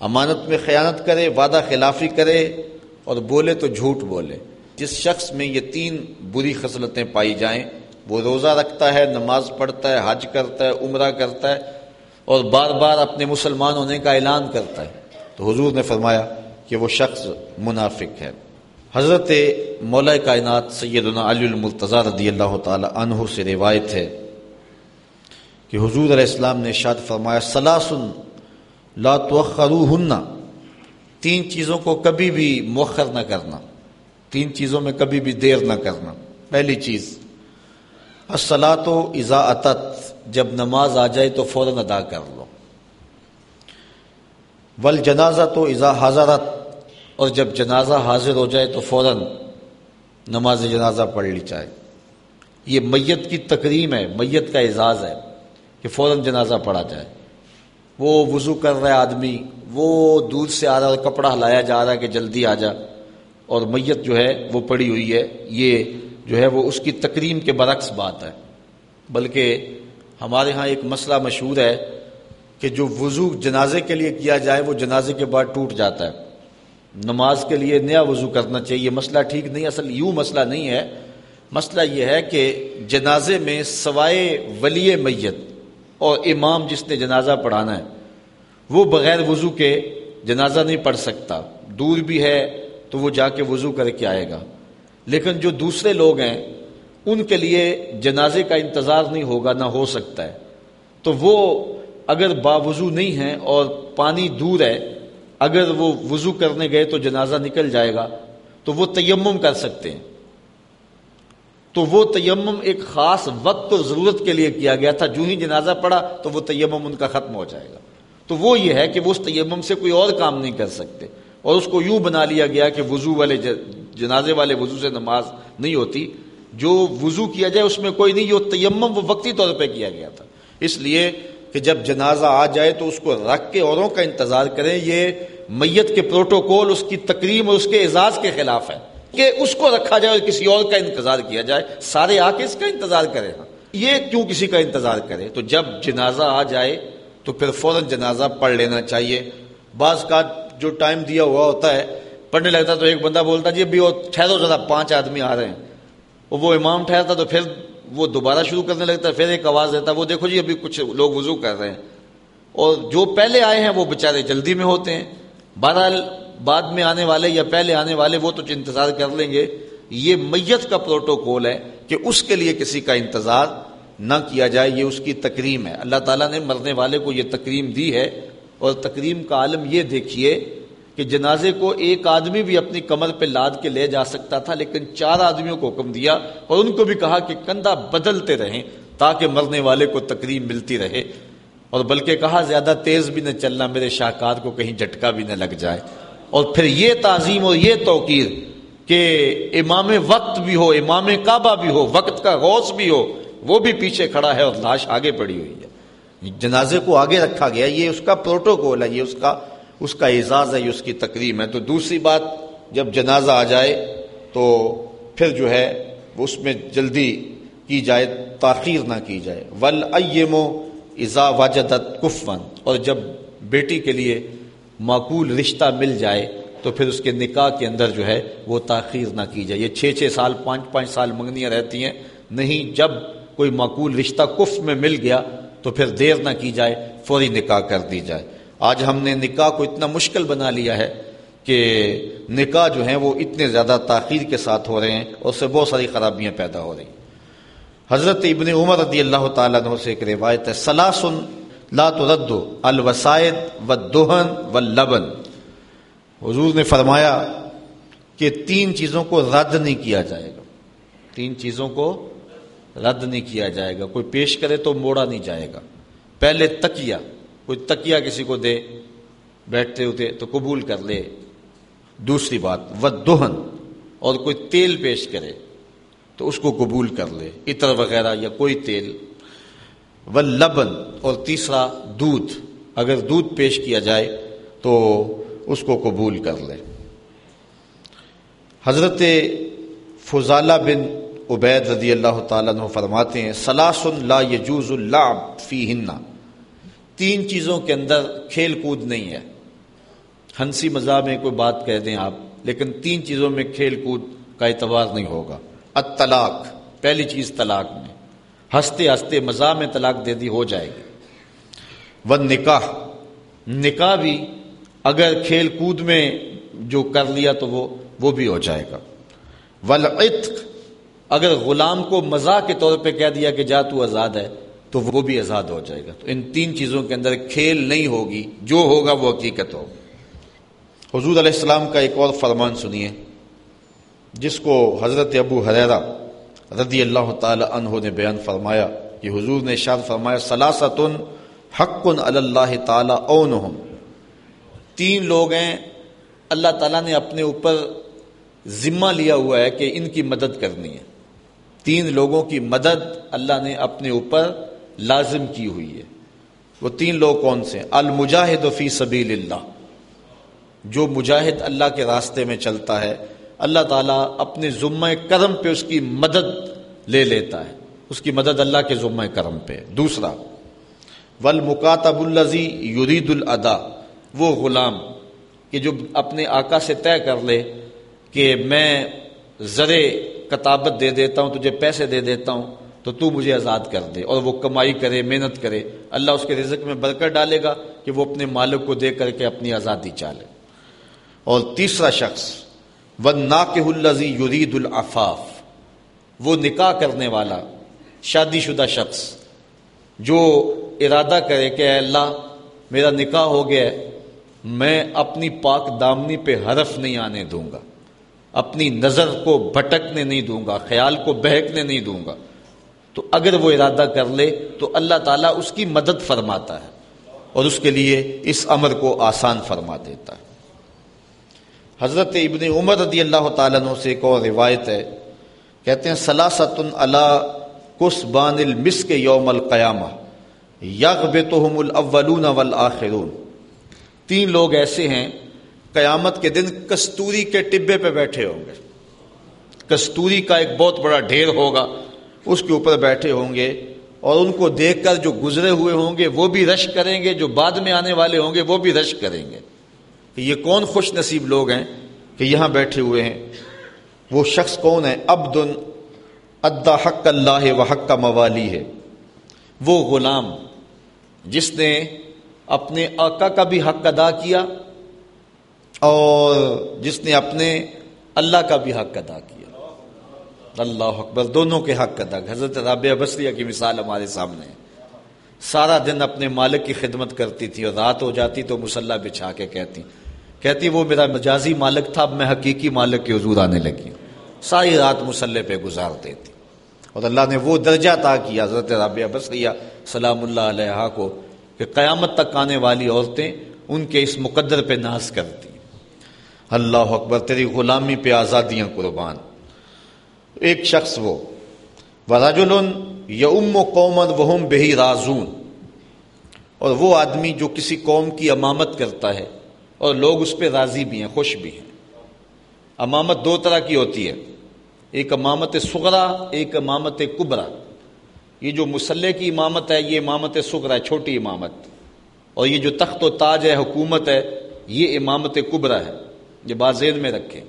امانت میں خیانت کرے، وعدہ خلافی کرے اور بولے تو جھوٹ بولے۔ جس شخص میں یہ تین بری خصلتیں پائی جائیں وہ روزہ رکھتا ہے، نماز پڑھتا ہے، حج کرتا ہے، عمرہ کرتا ہے اور بار بار اپنے مسلمان ہونے کا اعلان کرتا ہے۔ تو حضور نے فرمایا کہ وہ شخص منافق ہے۔ حضرت مولا کائنات سیدنا علی المرتضی رضی اللہ تعالی عنہ سے روایت ہے کہ حضور علیہ السلام نے شاد فرمایا، سلاسن لا توخروہن تین چیزوں کو کبھی بھی مؤخر نہ کرنا، تین چیزوں میں کبھی بھی دیر نہ کرنا۔ پہلی چیز السلاۃ و اتت جب نماز آ جائے تو فوراً ادا کر لو۔ ول جنازہ تو ازا حضرت، اور جب جنازہ حاضر ہو جائے تو فوراً نماز جنازہ پڑھ لی جائے۔ یہ میت کی تکریم ہے، میت کا اعزاز ہے کہ فوراً جنازہ پڑھا جائے۔ وہ وضو کر رہا ہے آدمی، وہ دور سے آ رہا ہے کپڑا ہلایا جا رہا ہے کہ جلدی آ جا۔ اور میت جو ہے وہ پڑی ہوئی ہے، یہ جو ہے وہ اس کی تکریم کے برعکس بات ہے۔ بلکہ ہمارے ہاں ایک مسئلہ مشہور ہے کہ جو وضو جنازے کے لیے کیا جائے وہ جنازے کے بعد ٹوٹ جاتا ہے۔ نماز کے لیے نیا وضو کرنا چاہیے مسئلہ ٹھیک نہیں، اصل یوں مسئلہ نہیں ہے۔ مسئلہ یہ ہے کہ جنازے میں سوائے ولی میت اور امام جس نے جنازہ پڑھانا ہے، وہ بغیر وضو کے جنازہ نہیں پڑھ سکتا۔ دور بھی ہے تو وہ جا کے وضو کر کے آئے گا۔ لیکن جو دوسرے لوگ ہیں، ان کے لیے جنازے کا انتظار نہیں ہوگا، نہ ہو سکتا ہے۔ تو وہ اگر باوضو نہیں ہیں اور پانی دور ہے، اگر وہ وضو کرنے گئے تو جنازہ نکل جائے گا، تو وہ تیمم کر سکتے ہیں۔ تو وہ تیمم ایک خاص وقت اور ضرورت کے لیے کیا گیا تھا۔ جو ہی جنازہ پڑا تو وہ تیمم ان کا ختم ہو جائے گا۔ تو وہ یہ ہے کہ وہ اس تیمم سے کوئی اور کام نہیں کر سکتے۔ اور اس کو یوں بنا لیا گیا کہ وضو والے جنازے والے وضو سے نماز نہیں ہوتی۔ جو وضو کیا جائے اس میں کوئی نہیں، جو تیمم وہ وقتی طور پہ کیا گیا تھا۔ اس لیے کہ جب جنازہ آ جائے تو اس کو رکھ کے اوروں کا انتظار کریں۔ یہ میت کے پروٹوکول، اس کی تقریم اور اس کے اعزاز کے خلاف ہے۔ کہ اس کو رکھا جائے اور کسی اور کا انتظار کیا جائے۔ سارے آ کے اس کا انتظار کرے ہاں یہ کیوں کسی کا انتظار کرے تو جب جنازہ آ جائے تو پھر فوراً جنازہ پڑھ لینا چاہیے۔ بعض کا جو ٹائم دیا ہوا ہوتا ہے، پڑھنے لگتا تو ایک بندہ بولتا جی ابھی وہ ٹھہرو ذرا پانچ آدمی آ رہے ہیں۔ اور وہ امام ٹھہرتا تو پھر وہ دوبارہ شروع کرنے لگتا، پھر ایک آواز دیتا، وہ دیکھو جی ابھی کچھ لوگ وضو کر رہے ہیں۔ اور جو پہلے آئے ہیں وہ بےچارے جلدی میں ہوتے ہیں۔ بہرحال بعد میں آنے والے یا پہلے آنے والے وہ تو انتظار کر لیں گے۔ یہ میت کا پروٹوکول ہے کہ اس کے لیے کسی کا انتظار نہ کیا جائے، یہ اس کی تکریم ہے۔ اللہ تعالیٰ نے مرنے والے کو یہ تکریم دی ہے۔ اور تکریم کا عالم یہ دیکھیے کہ جنازے کو ایک آدمی بھی اپنی کمر پہ لاد کے لے جا سکتا تھا، لیکن چار آدمیوں کو حکم دیا اور ان کو بھی کہا کہ کندھا بدلتے رہیں تاکہ مرنے والے کو تکریم ملتی رہے۔ اور بلکہ کہا، زیادہ تیز بھی نہ چلنا میرے شاہکار کو کہیں جھٹکا بھی نہ لگ جائے۔ اور پھر یہ تعظیم اور یہ توقیر کہ امام وقت بھی ہو، امام کعبہ بھی ہو، وقت کا غوث بھی ہو، وہ بھی پیچھے کھڑا ہے اور لاش آگے پڑی ہوئی ہے۔ جنازے کو آگے رکھا گیا، یہ اس کا پروٹوکول ہے، یہ اس کا اس کا اعزاز ہے، یہ اس کی تقریم ہے۔ تو دوسری بات، جب جنازہ آ جائے تو پھر جو ہے اس میں جلدی کی جائے، تاخیر نہ کی جائے۔ ول ایمو ازا واجدت کفن اور جب بیٹی کے لیے معقول رشتہ مل جائے تو پھر اس کے نکاح کے اندر جو ہے وہ تاخیر نہ کی جائے۔ یہ چھ چھ سال، پانچ پانچ سال منگنیاں رہتی ہیں۔ نہیں، جب کوئی معقول رشتہ کف میں مل گیا تو پھر دیر نہ کی جائے، فوری نکاح کر دی جائے۔ آج ہم نے نکاح کو اتنا مشکل بنا لیا ہے کہ نکاح جو ہیں وہ اتنے زیادہ تاخیر کے ساتھ ہو رہے ہیں اور اس سے بہت ساری خرابیاں پیدا ہو رہی ہیں۔ حضرت ابن عمر رضی اللہ تعالیٰ عنہ سے ایک روایت ہے، سلاسن لا ترد الوسائد و دہن و لبن حضور نے فرمایا کہ تین چیزوں کو رد نہیں کیا جائے گا۔ تین چیزوں کو رد نہیں کیا جائے گا۔ کوئی پیش کرے تو موڑا نہیں جائے گا۔ پہلے تکیا کوئی تکیا کسی کو دے، بیٹھتے ہوتے تو قبول کر لے۔ دوسری بات و دہن اور کوئی تیل پیش کرے تو اس کو قبول کر لے۔ عطر وغیرہ یا کوئی تیل۔ و لبن اور تیسرا، دودھ۔ اگر دودھ پیش کیا جائے تو اس کو قبول کر لے۔ حضرت فضالہ بن عبید رضی اللہ تعالیٰ عنہ فرماتے ہیں، سلاسن لا یجوز اللعب فی ہننا تین چیزوں کے اندر کھیل کود نہیں ہے۔ ہنسی مزاح میں کوئی بات کہہ دیں آپ، لیکن تین چیزوں میں کھیل کود کا اعتبار نہیں ہوگا۔ الطلاق، پہلی چیز طلاق میں۔ ہنستے ہنستے مزاح میں طلاق دے دی ہو جائے گی۔ وہ نکاح نکاح بھی اگر کھیل کود میں جو کر لیا تو وہ وہ بھی ہو جائے گا۔ ولعتق اگر غلام کو مزاح کے طور پہ کہہ دیا کہ جا تو آزاد ہے، تو وہ بھی آزاد ہو جائے گا۔ تو ان تین چیزوں کے اندر کھیل نہیں ہوگی، جو ہوگا وہ حقیقت ہو حضور علیہ السلام کا ایک اور فرمان سنیے، جس کو حضرت ابو حریرا رضی اللہ تعالی عنہ نے بیان فرمایا۔ کہ حضور نے شاد فرمایا سلاست حق اللہ تعالی اون تین لوگ ہیں، اللہ تعالیٰ نے اپنے اوپر ذمہ لیا ہوا ہے کہ ان کی مدد کرنی ہے۔ تین لوگوں کی مدد اللہ نے اپنے اوپر لازم کی ہوئی ہے۔ وہ تین لوگ کون سے المجاہد فی سبیل اللہ۔ جو مجاہد اللہ کے راستے میں چلتا ہے، اللہ تعالیٰ اپنے ذمہ کرم پہ اس کی مدد لے لیتا ہے۔ اس کی مدد اللہ کے ذمہ کرم پہ۔ دوسرا ول مکاتب الزی یرید الادا وہ غلام کہ جو اپنے آقا سے طے کر لے کہ میں زرے کتابت دے دیتا ہوں، تجھے پیسے دے دیتا ہوں، تو تو مجھے آزاد کر دے اور وہ کمائی کرے، محنت کرے۔ اللہ اس کے رزق میں برکت ڈالے گا کہ وہ اپنے مالک کو دے کر کے اپنی آزادی چالے۔ اور تیسرا شخص و ناقہ الزی یرید العفاف۔ وہ نکاح کرنے والا شادی شدہ شخص، جو ارادہ کرے کہ اے اللہ، میرا نکاح ہو گیا ہے، میں اپنی پاک دامنی پہ حرف نہیں آنے دوں گا۔ اپنی نظر کو بھٹکنے نہیں دوں گا، خیال کو بہکنے نہیں دوں گا۔ تو اگر وہ ارادہ کر لے تو اللہ تعالیٰ اس کی مدد فرماتا ہے اور اس کے لیے اس امر کو آسان فرما دیتا ہے۔ حضرت ابن عمر رضی اللہ تعالیٰ عنہ سے ایک اور روایت ہے۔ کہتے ہیں سلاست اللہ کس بان المس کے یوم القیامہ یغ بے تو الاولون والآخرون۔ تین لوگ ایسے ہیں قیامت کے دن کستوری کے ٹبے پہ بیٹھے ہوں گے۔ کستوری کا ایک بہت بڑا ڈھیر ہوگا، اس کے اوپر بیٹھے ہوں گے اور ان کو دیکھ کر جو گزرے ہوئے ہوں گے، وہ بھی رش کریں گے، جو بعد میں آنے والے ہوں گے، وہ بھی رش کریں گے۔ کہ یہ کون خوش نصیب لوگ ہیں کہ یہاں بیٹھے ہوئے ہیں۔ وہ شخص کون ہے؟ عبد ادا حق اللہ و حق کا موالی ہے۔ وہ غلام جس نے اپنے آقا کا بھی حق ادا کیا اور جس نے اپنے اللہ کا بھی حق ادا کیا۔ اللہ اکبر، دونوں کے حق ادا۔ حضرت رابعہ بصریہ کی مثال ہمارے سامنے۔ ہے سارا دن اپنے مالک کی خدمت کرتی تھی اور رات ہو جاتی تو مسلح بچھا کے کہتی کہتی، وہ میرا مجازی مالک تھا، اب میں حقیقی مالک کے حضور آنے لگی ساری رات مسلح پہ گزار دیتی۔ اور اللہ نے وہ درجہ تا کیا، حضرت رابعہ بصریہ سلام اللہ علیہ کو، کہ قیامت تک آنے والی عورتیں ان کے اس مقدر پہ ناز کرتی۔ اللہ اکبر، تیری غلامی پہ آزادیاں قربان۔ ایک شخص وہ وراجل یا ام و قومن وہم بہی رازون۔ اور وہ آدمی جو کسی قوم کی امامت کرتا ہے، اور لوگ اس پہ راضی بھی ہیں، خوش بھی ہیں۔ امامت دو طرح کی ہوتی ہے۔ ایک امامت سغرا ایک امامت کبرا یہ جو مسلح کی امامت ہے، یہ امامت سغرا ہے چھوٹی امامت۔ اور یہ جو تخت و تاج ہے، حکومت ہے، یہ امامت کبرا ہے۔ یہ بازین میں رکھے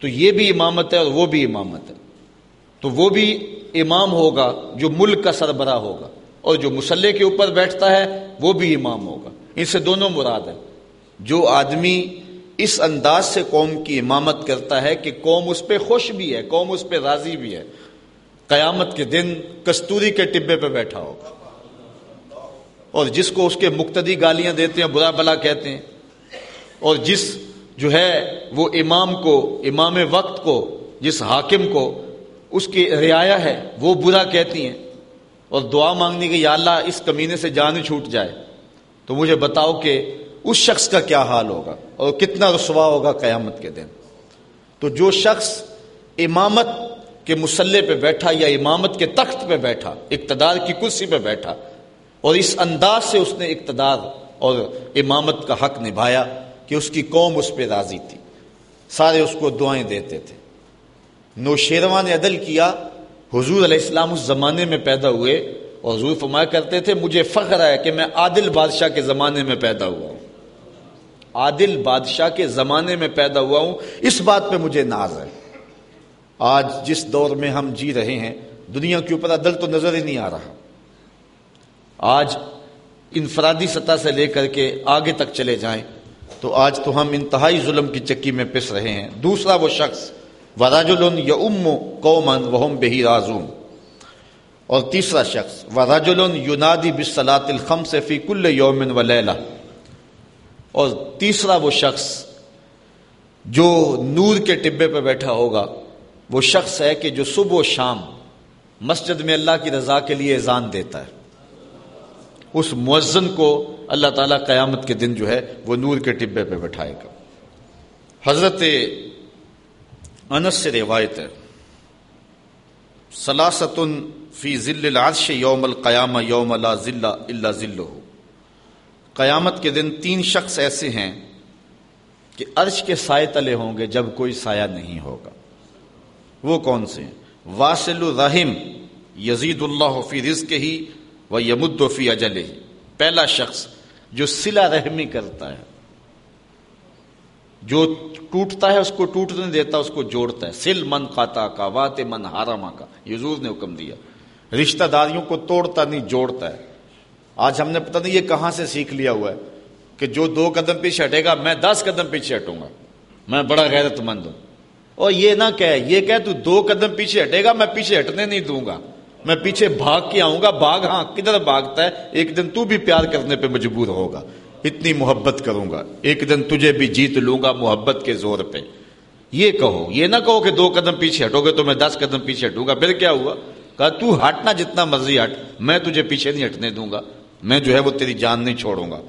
تو یہ بھی امامت ہے اور وہ بھی امامت ہے۔ تو وہ بھی امام ہوگا جو ملک کا سربراہ ہوگا اور جو مسلح کے اوپر بیٹھتا ہے، وہ بھی امام ہوگا۔ ان سے دونوں مراد ہیں۔ جو آدمی اس انداز سے قوم کی امامت کرتا ہے کہ قوم اس پہ خوش بھی ہے، قوم اس پہ راضی بھی ہے، قیامت کے دن کستوری کے ٹبے پہ بیٹھا ہوگا۔ اور جس کو اس کے مقتدی گالیاں دیتے ہیں، برا بلا کہتے ہیں۔ اور جس جو ہے وہ امام کو، امام وقت کو، جس حاکم کو اس کی رعایا ہے، وہ برا کہتی ہیں۔ اور دعا مانگنے کی یا اللہ اس کمینے سے جان چھوٹ جائے۔ تو مجھے بتاؤ کہ اس شخص کا کیا حال ہوگا اور کتنا رسوا ہوگا قیامت کے دن۔ تو جو شخص امامت کے مسلح پہ بیٹھا یا امامت کے تخت پہ بیٹھا، اقتدار کی کرسی پہ بیٹھا، اور اس انداز سے اس نے اقتدار اور امامت کا حق نبھایا کہ اس کی قوم اس پہ راضی تھی۔ سارے اس کو دعائیں دیتے تھے۔ نوشیرواں نے عدل کیا۔ حضور علیہ السلام اس زمانے میں پیدا ہوئے اور حضور فرمایا کرتے تھے، مجھے فخر ہے کہ میں عادل بادشاہ کے زمانے میں پیدا ہوا ہوں۔ عادل بادشاہ کے زمانے میں پیدا ہوا ہوں۔ اس بات پہ مجھے ناز ہے۔ آج جس دور میں ہم جی رہے ہیں، دنیا کے اوپر عدل تو نظر ہی نہیں آ رہا۔ آج انفرادی سطح سے لے کر کے آگے تک چلے جائیں۔ تو آج تو ہم انتہائی ظلم کی چکی میں پس رہے ہیں۔ دوسرا وہ شخص وراجل یا ام قومن وہم بہی رازوم اور تیسرا شخص وراجل یونادی بسلاط الخم سے فی کل یومن و اور تیسرا وہ شخص جو نور کے ٹبے پہ بیٹھا ہوگا، وہ شخص ہے کہ جو صبح و شام مسجد میں اللہ کی رضا کے لیے اذان دیتا ہے۔ اس مؤذن کو اللہ تعالیٰ قیامت کے دن جو ہے وہ نور کے ٹبے پہ بٹھائے گا۔ حضرت انس سے روایت ہے۔ سلاستن فی ذل العرش یوم القیامہ یوم لا ذلہ اللہ ذلہ قیامت کے دن تین شخص ایسے ہیں کہ عرش کے سائے تلے ہوں گے جب کوئی سایہ نہیں ہوگا۔ وہ کون سے ہیں؟ واصل الرحم یزید اللہ فی رزق ہی و یمد فی اجل پہلا شخص جو سلا رحمی کرتا ہے، جو ٹوٹتا ہے، اس کو ٹوٹنے دیتا اس کو جوڑتا ہے۔ سل من خاتا کا، وات من ہارما کا۔ یزور نے حکم دیا۔ رشتہ داریوں کو توڑتا نہیں، جوڑتا ہے۔ آج ہم نے پتہ نہیں یہ کہاں سے سیکھ لیا ہوا ہے کہ جو دو قدم پیچھے ہٹے گا، میں دس قدم پیچھے ہٹوں گا۔ میں بڑا غیرت مند ہوں۔ اور یہ نہ کہ یہ کہ تو دو قدم پیچھے ہٹے گا، میں پیچھے ہٹنے نہیں دوں گا۔ میں پیچھے بھاگ کے آؤں گا باغ ہاں کدھر بھاگتا ہے؟ ایک دن تو بھی پیار کرنے پہ مجبور ہوگا۔ اتنی محبت کروں گا۔ ایک دن تجھے بھی جیت لوں گا محبت کے زور پہ۔ یہ کہو، یہ نہ کہو کہ دو قدم پیچھے ہٹو گے تو میں دس قدم پیچھے ہٹوں گا۔ پھر کیا ہوا؟ کہا، تو ہٹنا جتنا مرضی ہٹ، میں تجھے پیچھے نہیں ہٹنے دوں گا۔ میں جو ہے وہ تیری جان نہیں چھوڑوں گا۔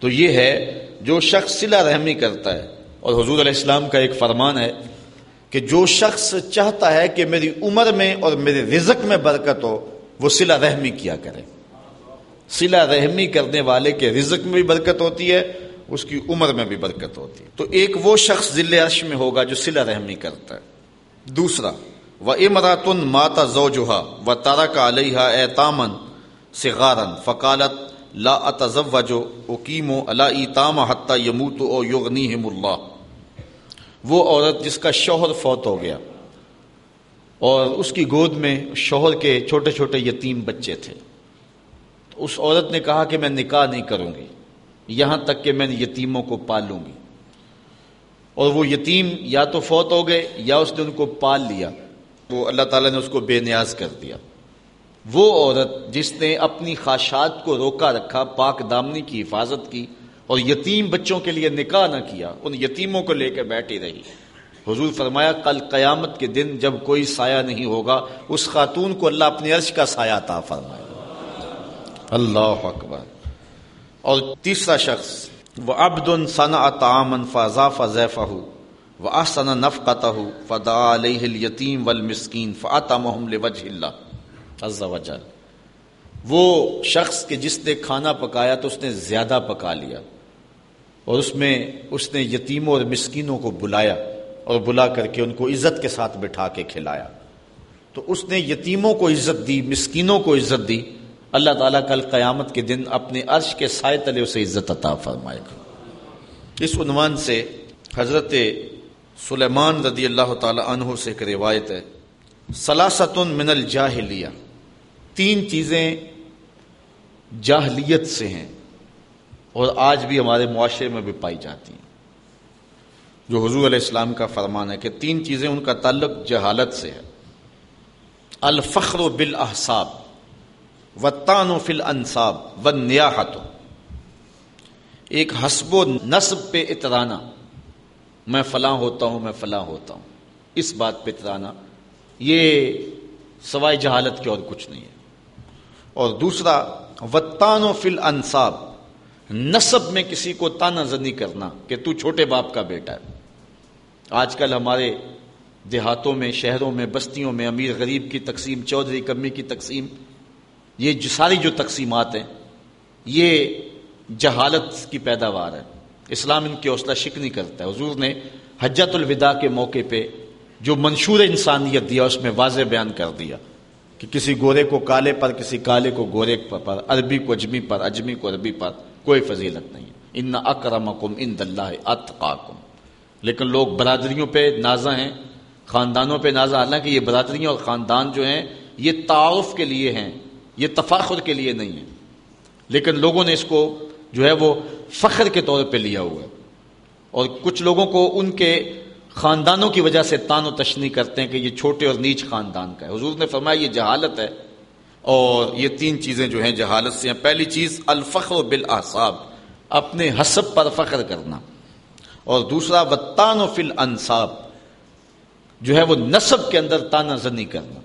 تو یہ ہے، جو شخص سلا رحمی کرتا ہے، اور حضور علیہ السلام کا ایک فرمان ہے کہ جو شخص چاہتا ہے کہ میری عمر میں اور میرے رزق میں برکت ہو، وہ سلا رحمی کیا کرے۔ سلا رحمی کرنے والے کے رزق میں بھی برکت ہوتی ہے، اس کی عمر میں بھی برکت ہوتی ہے۔ تو ایک وہ شخص ذل عرش میں ہوگا جو سلا رحمی کرتا ہے۔ دوسرا وہ امراتن ماتا زوجہ و تارا کا علیہ اے تامن سغارن فقالت لا اتزوجو اقیمو الا ایتام حتی یموتو او یغنیہم اللہ وہ عورت جس کا شوہر فوت ہو گیا اور اس کی گود میں شوہر کے چھوٹے چھوٹے یتیم بچے تھے۔ اس عورت نے کہا کہ میں نکاح نہیں کروں گی، یہاں تک کہ میں یتیموں کو پالوں گی۔ اور وہ یتیم یا تو فوت ہو گئے یا اس نے ان کو پال لیا۔ وہ اللہ تعالیٰ نے اس کو بے نیاز کر دیا۔ وہ عورت جس نے اپنی خواہشات کو روکا رکھا، پاک دامنی کی حفاظت کی اور یتیم بچوں کے لیے نکاح نہ کیا، ان یتیموں کو لے کے بیٹھی رہی۔ حضور فرمایا، کل قیامت کے دن جب کوئی سایہ نہیں ہوگا، اس خاتون کو اللہ اپنے عرش کا سایہ عطا فرمائے۔ اللہ اکبر۔ اور تیسرا شخص، وہ عبد ثنا تعامن فضا فضیفہ و آسن نف نفقتہ فدا علیہ الیتیم والمسکین فاطمہم لوجہ اللہ۔ عز و جل۔ وہ شخص کے جس نے کھانا پکایا تو اس نے زیادہ پکا لیا۔ اور اس میں اس نے یتیموں اور مسکینوں کو بلایا اور بلا کر کے ان کو عزت کے ساتھ بٹھا کے کھلایا۔ تو اس نے یتیموں کو عزت دی، مسکینوں کو عزت دی۔ اللہ تعالیٰ کل قیامت کے دن اپنے عرش کے سائے تلے اسے عزت عطا فرمائے گا۔ اس عنوان سے حضرت سلیمان رضی اللہ تعالی عنہ سے ایک روایت ہے۔ سلاست من الجاہلیہ۔ تین چیزیں جاہلیت سے ہیں۔ اور آج بھی ہمارے معاشرے میں بھی پائی جاتی ہیں۔ جو حضور علیہ السلام کا فرمان ہے کہ تین چیزیں ان کا تعلق جہالت سے ہے۔ الفخر و بالاحساب و تان و فل انصاب و نیاحت ایک حسب و نصب پہ اترانا۔ میں فلاں ہوتا ہوں، میں فلاں ہوتا ہوں۔ اس بات پہ اترانا۔ یہ سوائے جہالت کے اور کچھ نہیں ہے۔ اور دوسرا وطان و فل انصاب نصب میں کسی کو تانا زنی کرنا کہ تو چھوٹے باپ کا بیٹا ہے۔ آج کل ہمارے دیہاتوں میں، شہروں میں، بستیوں میں امیر غریب کی تقسیم، چودھری کمی کی تقسیم، یہ جو ساری جو تقسیمات ہیں، یہ جہالت کی پیداوار ہے۔ اسلام ان کی حوصلہ شک نہیں کرتا۔ ہے حضور نے حجت الوداع کے موقع پہ جو منشور انسانیت دیا، اس میں واضح بیان کر دیا کہ کسی گورے کو کالے پر، کسی کالے کو گورے پر عربی کو اجمی پر اجمی کو عربی پر کوئی فضیلت نہیں ان اکرمکم ان دلہ اتقاکم لیکن لوگ برادریوں پہ نازہ ہیں، خاندانوں پہ نازہ حالانکہ یہ برادریاں اور خاندان جو ہیں، یہ تعارف کے لیے ہیں، یہ تفاخر کے لیے نہیں ہے لیکن لوگوں نے اس کو جو ہے وہ فخر کے طور پہ لیا ہوا ہے۔ اور کچھ لوگوں کو ان کے خاندانوں کی وجہ سے تان و تشنی کرتے ہیں کہ یہ چھوٹے اور نیچ خاندان کا ہے۔ حضور نے فرمایا یہ جہالت ہے۔ اور یہ تین چیزیں جو ہیں جہالت سے ہیں۔ پہلی چیز، الفخر بالاحساب اپنے حسب پر فخر کرنا۔ اور دوسرا وطان و فل انصاب جو ہے وہ نصب کے اندر تانا زنی کرنا۔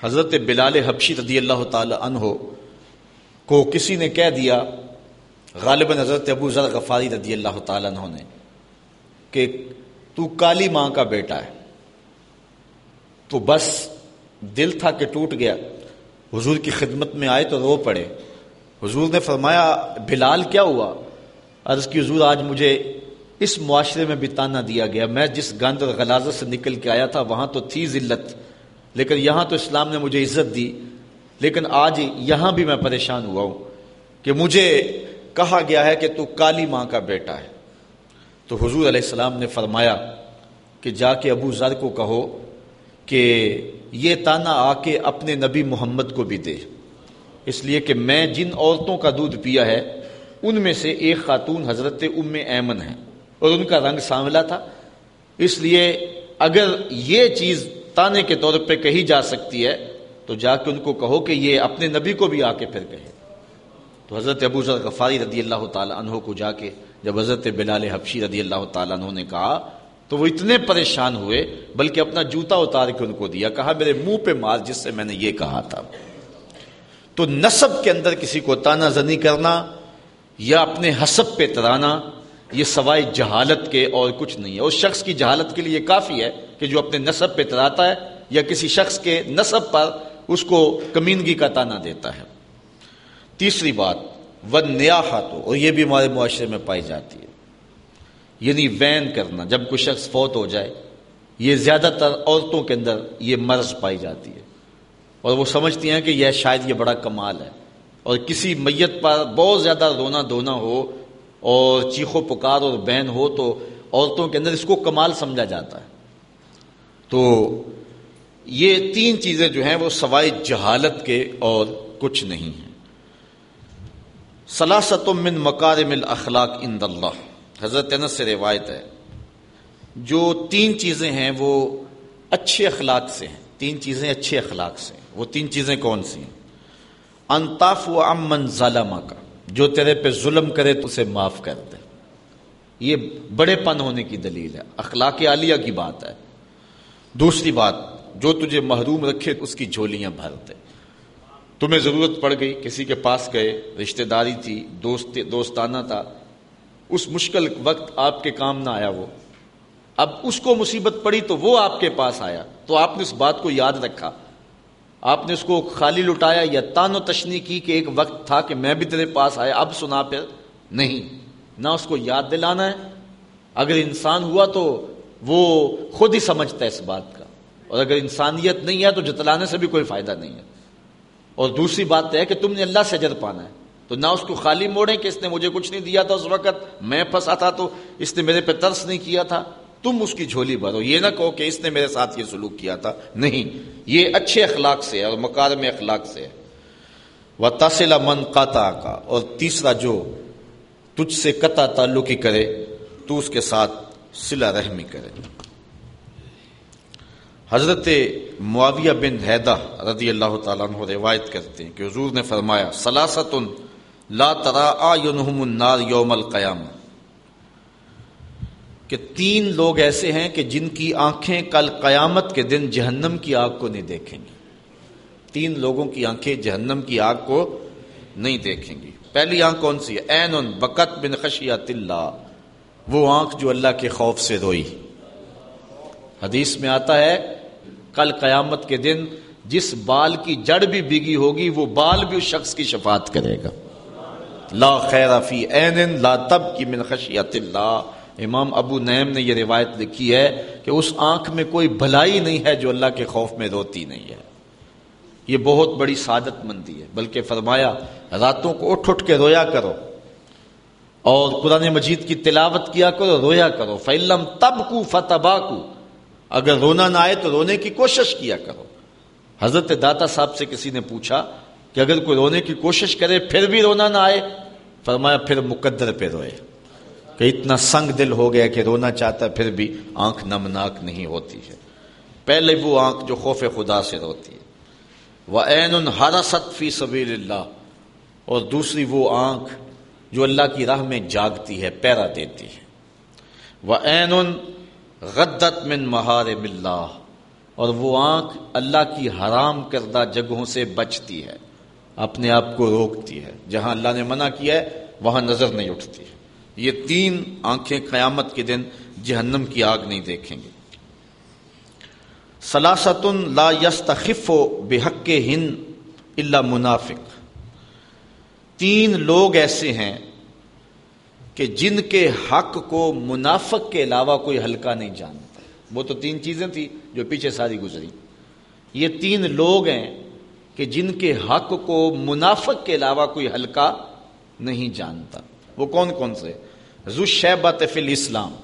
حضرت بلال حبشی رضی اللہ تعالی عنہ کو کسی نے کہہ دیا، غالباً حضرت ابو ذر غفاری رضی اللہ تعالیٰ عنہ نے، کہ تو کالی ماں کا بیٹا ہے۔ تو بس دل تھا کہ ٹوٹ گیا۔ حضور کی خدمت میں آئے تو رو پڑے۔ حضور نے فرمایا، بلال، کیا ہوا؟ عرض کی حضور، آج مجھے اس معاشرے میں بتانا دیا گیا۔ میں جس گند اور غلازت سے نکل کے آیا تھا، وہاں تو تھی ذلت، لیکن یہاں تو اسلام نے مجھے عزت دی۔ لیکن آج یہاں بھی میں پریشان ہوا ہوں کہ مجھے کہا گیا ہے کہ تو کالی ماں کا بیٹا ہے۔ تو حضور علیہ السلام نے فرمایا کہ جا کے ابو ذر کو کہو کہ یہ تانا آ کے اپنے نبی محمد کو بھی دے۔ اس لیے کہ میں جن عورتوں کا دودھ پیا ہے، ان میں سے ایک خاتون حضرت ام ایمن ہے اور ان کا رنگ سانولا تھا۔ اس لیے اگر یہ چیز تانے کے طور پہ کہی جا سکتی ہے، تو جا کے ان کو کہو کہ یہ اپنے نبی کو بھی آ کے پھر کہے۔ تو حضرت ابو ذر غفاری رضی اللہ تعالیٰ عنہ کو جا کے، جب حضرت بلال حبشی رضی اللہ تعالیٰ عنہ نے کہا تو وہ اتنے پریشان ہوئے، بلکہ اپنا جوتا اتار کے ان کو دیا، کہا، میرے منہ پہ مار، جس سے میں نے یہ کہا تھا۔ تو نصب کے اندر کسی کو تانا زنی کرنا یا اپنے حسب پہ ترانا، یہ سوائے جہالت کے اور کچھ نہیں ہے۔ اس شخص کی جہالت کے لیے کافی ہے کہ جو اپنے نصب پہ تراتا ہے یا کسی شخص کے نصب پر اس کو کمینگی کا تانا دیتا ہے۔ تیسری بات و نیا ہاتھوں اور یہ بھی ہمارے معاشرے میں پائی جاتی ہے۔ یعنی وین کرنا، جب کوئی شخص فوت ہو جائے، یہ زیادہ تر عورتوں کے اندر یہ مرض پائی جاتی ہے۔ اور وہ سمجھتی ہیں کہ یہ شاید یہ بڑا کمال ہے۔ اور کسی میت پر بہت زیادہ رونا دھونا ہو اور چیخو پکار اور بہن ہو تو عورتوں کے اندر اس کو کمال سمجھا جاتا ہے۔ تو یہ تین چیزیں جو ہیں وہ سوائے جہالت کے اور کچھ نہیں ہیں۔ سلاست من مکارم الاخلاق اند اللہ۔ حضرت انس سے روایت ہے۔ جو تین چیزیں ہیں وہ اچھے اخلاق سے ہیں۔ تین چیزیں اچھے اخلاق سے ہیں۔ وہ تین چیزیں کون سی ہیں؟ انتاف و امن ظالمہ کا جو تیرے پہ ظلم کرے تو اسے معاف کر دے۔ یہ بڑے پن ہونے کی دلیل ہے۔ اخلاق عالیہ کی بات ہے۔ دوسری بات، جو تجھے محروم رکھے اس کی جھولیاں بھر دے۔ تمہیں ضرورت پڑ گئی، کسی کے پاس گئے، رشتہ داری تھی، دوست، دوستانہ تھا اس مشکل وقت آپ کے کام نہ آیا وہ۔ اب اس کو مصیبت پڑی تو وہ آپ کے پاس آیا۔ تو آپ نے اس بات کو یاد رکھا۔ آپ نے اس کو خالی لٹایا یا تان و تشنی کی کہ ایک وقت تھا کہ میں بھی تیرے پاس آیا، اب سنا پھر۔ نہیں، نہ اس کو یاد دلانا ہے۔ اگر انسان ہوا تو وہ خود ہی سمجھتا ہے اس بات کا۔ اور اگر انسانیت نہیں ہے تو جتلانے سے بھی کوئی فائدہ نہیں ہے۔ اور دوسری بات ہے کہ تم نے اللہ سے جر پانا ہے۔ تو نہ اس کو خالی موڑے کہ اس نے مجھے کچھ نہیں دیا تھا اس وقت، میں پھنسا تھا تو اس نے میرے پہ ترس نہیں کیا تھا۔ تم اس کی جھولی بھرو یہ نہ کہو کہ اس نے میرے ساتھ یہ سلوک کیا تھا۔ نہیں، یہ اچھے اخلاق سے ہے اور مکارم اخلاق سے ہے۔ وہ تاسلا من قطع کا اور تیسرا جو تجھ سے قطع تعلق ہی کرے، تو اس کے ساتھ سلا رحمی کرے۔ حضرت معاویہ بن حیدہ رضی اللہ تعالیٰ عنہ روایت کرتے ہیں کہ حضور نے فرمایا، سلاست لا ترا النار یوم القیام کہ تین لوگ ایسے ہیں کہ جن کی آنکھیں کل قیامت کے دن جہنم کی آگ کو نہیں دیکھیں گی۔ تین لوگوں کی آنکھیں جہنم کی آگ کو نہیں دیکھیں گی۔ پہلی آنکھ کون سی ہے؟ این بکت بن خشیت اللہ۔ وہ آنکھ جو اللہ کے خوف سے روئی۔ حدیث میں آتا ہے، کل قیامت کے دن جس بال کی جڑ بھی بگی ہوگی، وہ بال بھی اس شخص کی شفاعت کرے گا۔ لا خیر فی این لا تب کی من خشیت اللہ۔ امام ابو نیم نے یہ روایت لکھی ہے کہ اس آنکھ میں کوئی بھلائی نہیں ہے جو اللہ کے خوف میں روتی نہیں ہے۔ یہ بہت بڑی سعادت مندی ہے۔ بلکہ فرمایا، راتوں کو اٹھ اٹھ کے رویا کرو۔ اور قرآن مجید کی تلاوت کیا کرو، رویا کرو۔ فعلم تب کو فتبا کو اگر رونا نہ آئے تو رونے کی کوشش کیا کرو۔ حضرت داتا صاحب سے کسی نے پوچھا کہ اگر کوئی رونے کی کوشش کرے پھر بھی رونا نہ آئے، فرمایا پھر مقدر پہ روئے۔ کہ اتنا سنگ دل ہو گیا کہ رونا چاہتا پھر بھی آنکھ نمناک نہیں ہوتی ہے۔ پہلے وہ آنکھ جو خوف خدا سے روتی ہے۔ وہ عین حرست فی سبیل اللہ اور دوسری وہ آنکھ جو اللہ کی راہ میں جاگتی ہے، پیرا دیتی ہے۔ وہ عین غدت من مہار اللہ اور وہ آنکھ اللہ کی حرام کردہ جگہوں سے بچتی ہے۔ اپنے آپ کو روکتی ہے۔ جہاں اللہ نے منع کیا ہے، وہاں نظر نہیں اٹھتی۔ ہے یہ تین آنکھیں قیامت کے دن جہنم کی آگ نہیں دیکھیں گے سلاست لا یستخف و بحق ہند اللہ منافق۔ تین لوگ ایسے ہیں کہ جن کے حق کو منافق کے علاوہ کوئی ہلکا نہیں جانتا۔ وہ تو تین چیزیں تھیں جو پیچھے ساری گزری۔ یہ تین لوگ ہیں کہ جن کے حق کو منافق کے علاوہ کوئی ہلکا نہیں جانتا۔ وہ کون کون سے؟ زو شیبت فل اسلام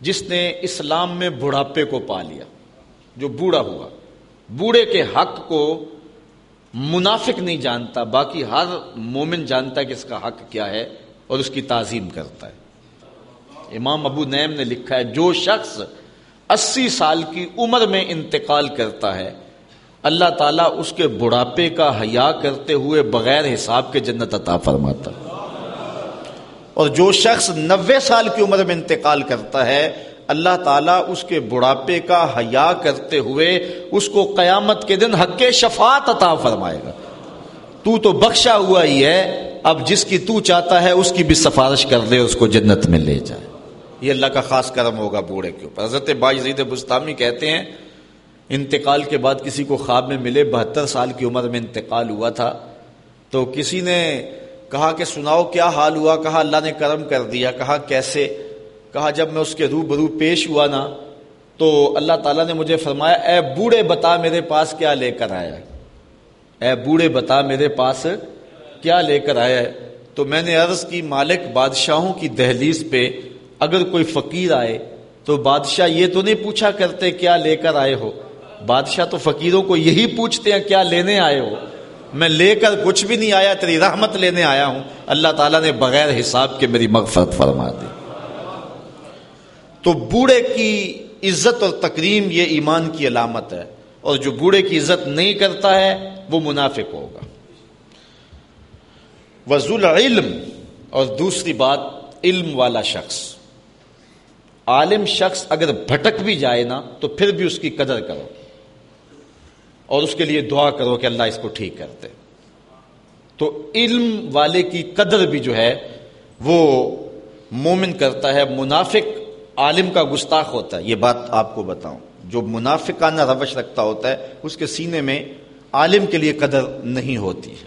جس نے اسلام میں بڑھاپے کو پا لیا، جو بوڑھا ہوا۔ بوڑھے کے حق کو منافق نہیں جانتا، باقی ہر مومن جانتا ہے کہ اس کا حق کیا ہے اور اس کی تعظیم کرتا ہے۔ امام ابو نیم نے لکھا ہے، جو شخص اسی سال کی عمر میں انتقال کرتا ہے اللہ تعالیٰ اس کے بڑھاپے کا حیا کرتے ہوئے بغیر حساب کے جنت عطا فرماتا اور جو شخص نوے سال کی عمر میں انتقال کرتا ہے، اللہ تعالیٰ اس کے بڑھاپے کا حیا کرتے ہوئے اس کو قیامت کے دن حق شفاعت عطا فرمائے گا۔ تو تو بخشا ہوا ہی ہے، اب جس کی تو چاہتا ہے اس کی بھی سفارش کر دے اس کو جنت میں لے جائے۔ یہ اللہ کا خاص کرم ہوگا بوڑھے کے اوپر۔ حضرت بائی بستانی کہتے ہیں انتقال کے بعد کسی کو خواب میں ملے، بہتر سال کی عمر میں انتقال ہوا تھا۔ تو کسی نے کہا کہ سناؤ کیا حال ہوا، کہا اللہ نے کرم کر دیا، کہا کیسے؟ کہا جب میں اس کے رو برو پیش ہوا نا، تو اللہ تعالیٰ نے مجھے فرمایا، اے بوڑھے بتا میرے پاس کیا لے کر آیا اے بوڑھے بتا میرے پاس کیا لے کر آیا ہے؟ تو میں نے عرض کی، مالک بادشاہوں کی دہلیز پہ اگر کوئی فقیر آئے، تو بادشاہ یہ تو نہیں پوچھا کرتے کیا لے کر آئے ہو؟ بادشاہ تو فقیروں کو یہی پوچھتے ہیں، کیا لینے آئے ہو؟ میں لے کر کچھ بھی نہیں آیا، تیری رحمت لینے آیا ہوں۔ اللہ تعالیٰ نے بغیر حساب کے میری مغفرت فرما دی۔ تو بوڑھے کی عزت اور تکریم یہ ایمان کی علامت ہے۔ اور جو بوڑھے کی عزت نہیں کرتا ہے، وہ منافق ہوگا۔ وزول علم، اور دوسری بات، علم والا شخص۔ عالم شخص اگر بھٹک بھی جائے نا، تو پھر بھی اس کی قدر کرو۔ اور اس کے لیے دعا کرو کہ اللہ اس کو ٹھیک کرتے تو علم والے کی قدر بھی جو ہے، وہ مومن کرتا ہے، منافق عالم کا گستاخ ہوتا ہے۔ یہ بات آپ کو بتاؤں۔ جو منافقانہ روش رکھتا ہوتا ہے، اس کے سینے میں عالم کے لیے قدر نہیں ہوتی ہے۔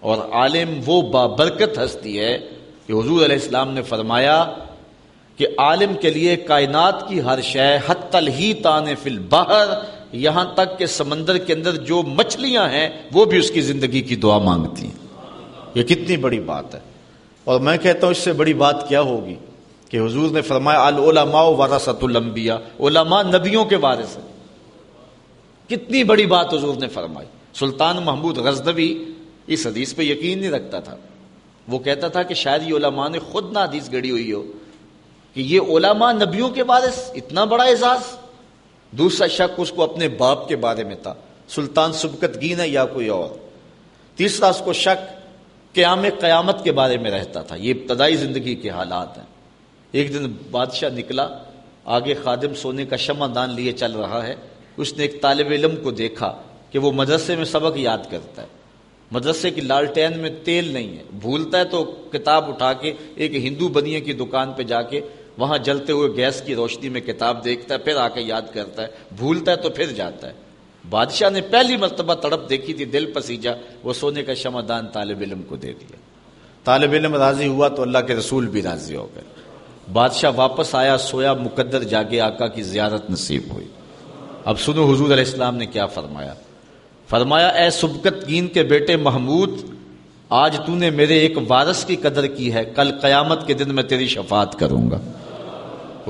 اور عالم وہ بابرکت ہستی ہے کہ حضور علیہ السلام نے فرمایا کہ عالم کے لیے کائنات کی ہر شے حت ہی تان فل باہر یہاں تک کہ سمندر کے اندر جو مچھلیاں ہیں، وہ بھی اس کی زندگی کی دعا مانگتی ہیں۔ یہ کتنی بڑی بات ہے۔ اور میں کہتا ہوں، اس سے بڑی بات کیا ہوگی؟ کہ حضور نے فرمایا، العلماء ورثت الانبیاء۔ علماء نبیوں کے وارث ہیں۔ کتنی بڑی بات حضور نے فرمائی۔ سلطان محمود غزنوی اس حدیث پہ یقین نہیں رکھتا تھا۔ وہ کہتا تھا کہ شاید یہ علماء نے خود نہ حدیث گڑی ہوئی ہو کہ یہ علماء نبیوں کے وارث، اتنا بڑا اعزاز۔ دوسرا شک اس کو اپنے باپ کے بارے میں تھا، سلطان سبکت گین ہے یا کوئی اور؟ تیسرا اس کو شک قیام قیامت کے بارے میں رہتا تھا، یہ ابتدائی زندگی کے حالات ہیں۔ ایک دن بادشاہ نکلا، آگے خادم سونے کا شمع دان لیے چل رہا ہے۔ اس نے ایک طالب علم کو دیکھا کہ وہ مدرسے میں سبق یاد کرتا ہے۔ مدرسے کی لالٹین میں تیل نہیں ہے، بھولتا ہے تو کتاب اٹھا کے ایک ہندو بنیے کی دکان پہ جا کے وہاں جلتے ہوئے گیس کی روشنی میں کتاب دیکھتا ہے، پھر آ کے یاد کرتا ہے۔ بھولتا ہے تو پھر جاتا ہے۔ بادشاہ نے پہلی مرتبہ تڑپ دیکھی تھی، دل پسیجا، وہ سونے کا شمدان طالب علم کو دے دیا طالب علم راضی ہوا تو اللہ کے رسول بھی راضی ہو گئے۔ بادشاہ واپس آیا، سویا مقدر جاگے، آقا کی زیارت نصیب ہوئی۔ اب سنو حضور علیہ السلام نے کیا فرمایا۔ فرمایا، اے سبکت گین کے بیٹے محمود، آج تو نے میرے ایک وارث کی قدر کی ہے، کل قیامت کے دن میں تیری شفاعت کروں گا۔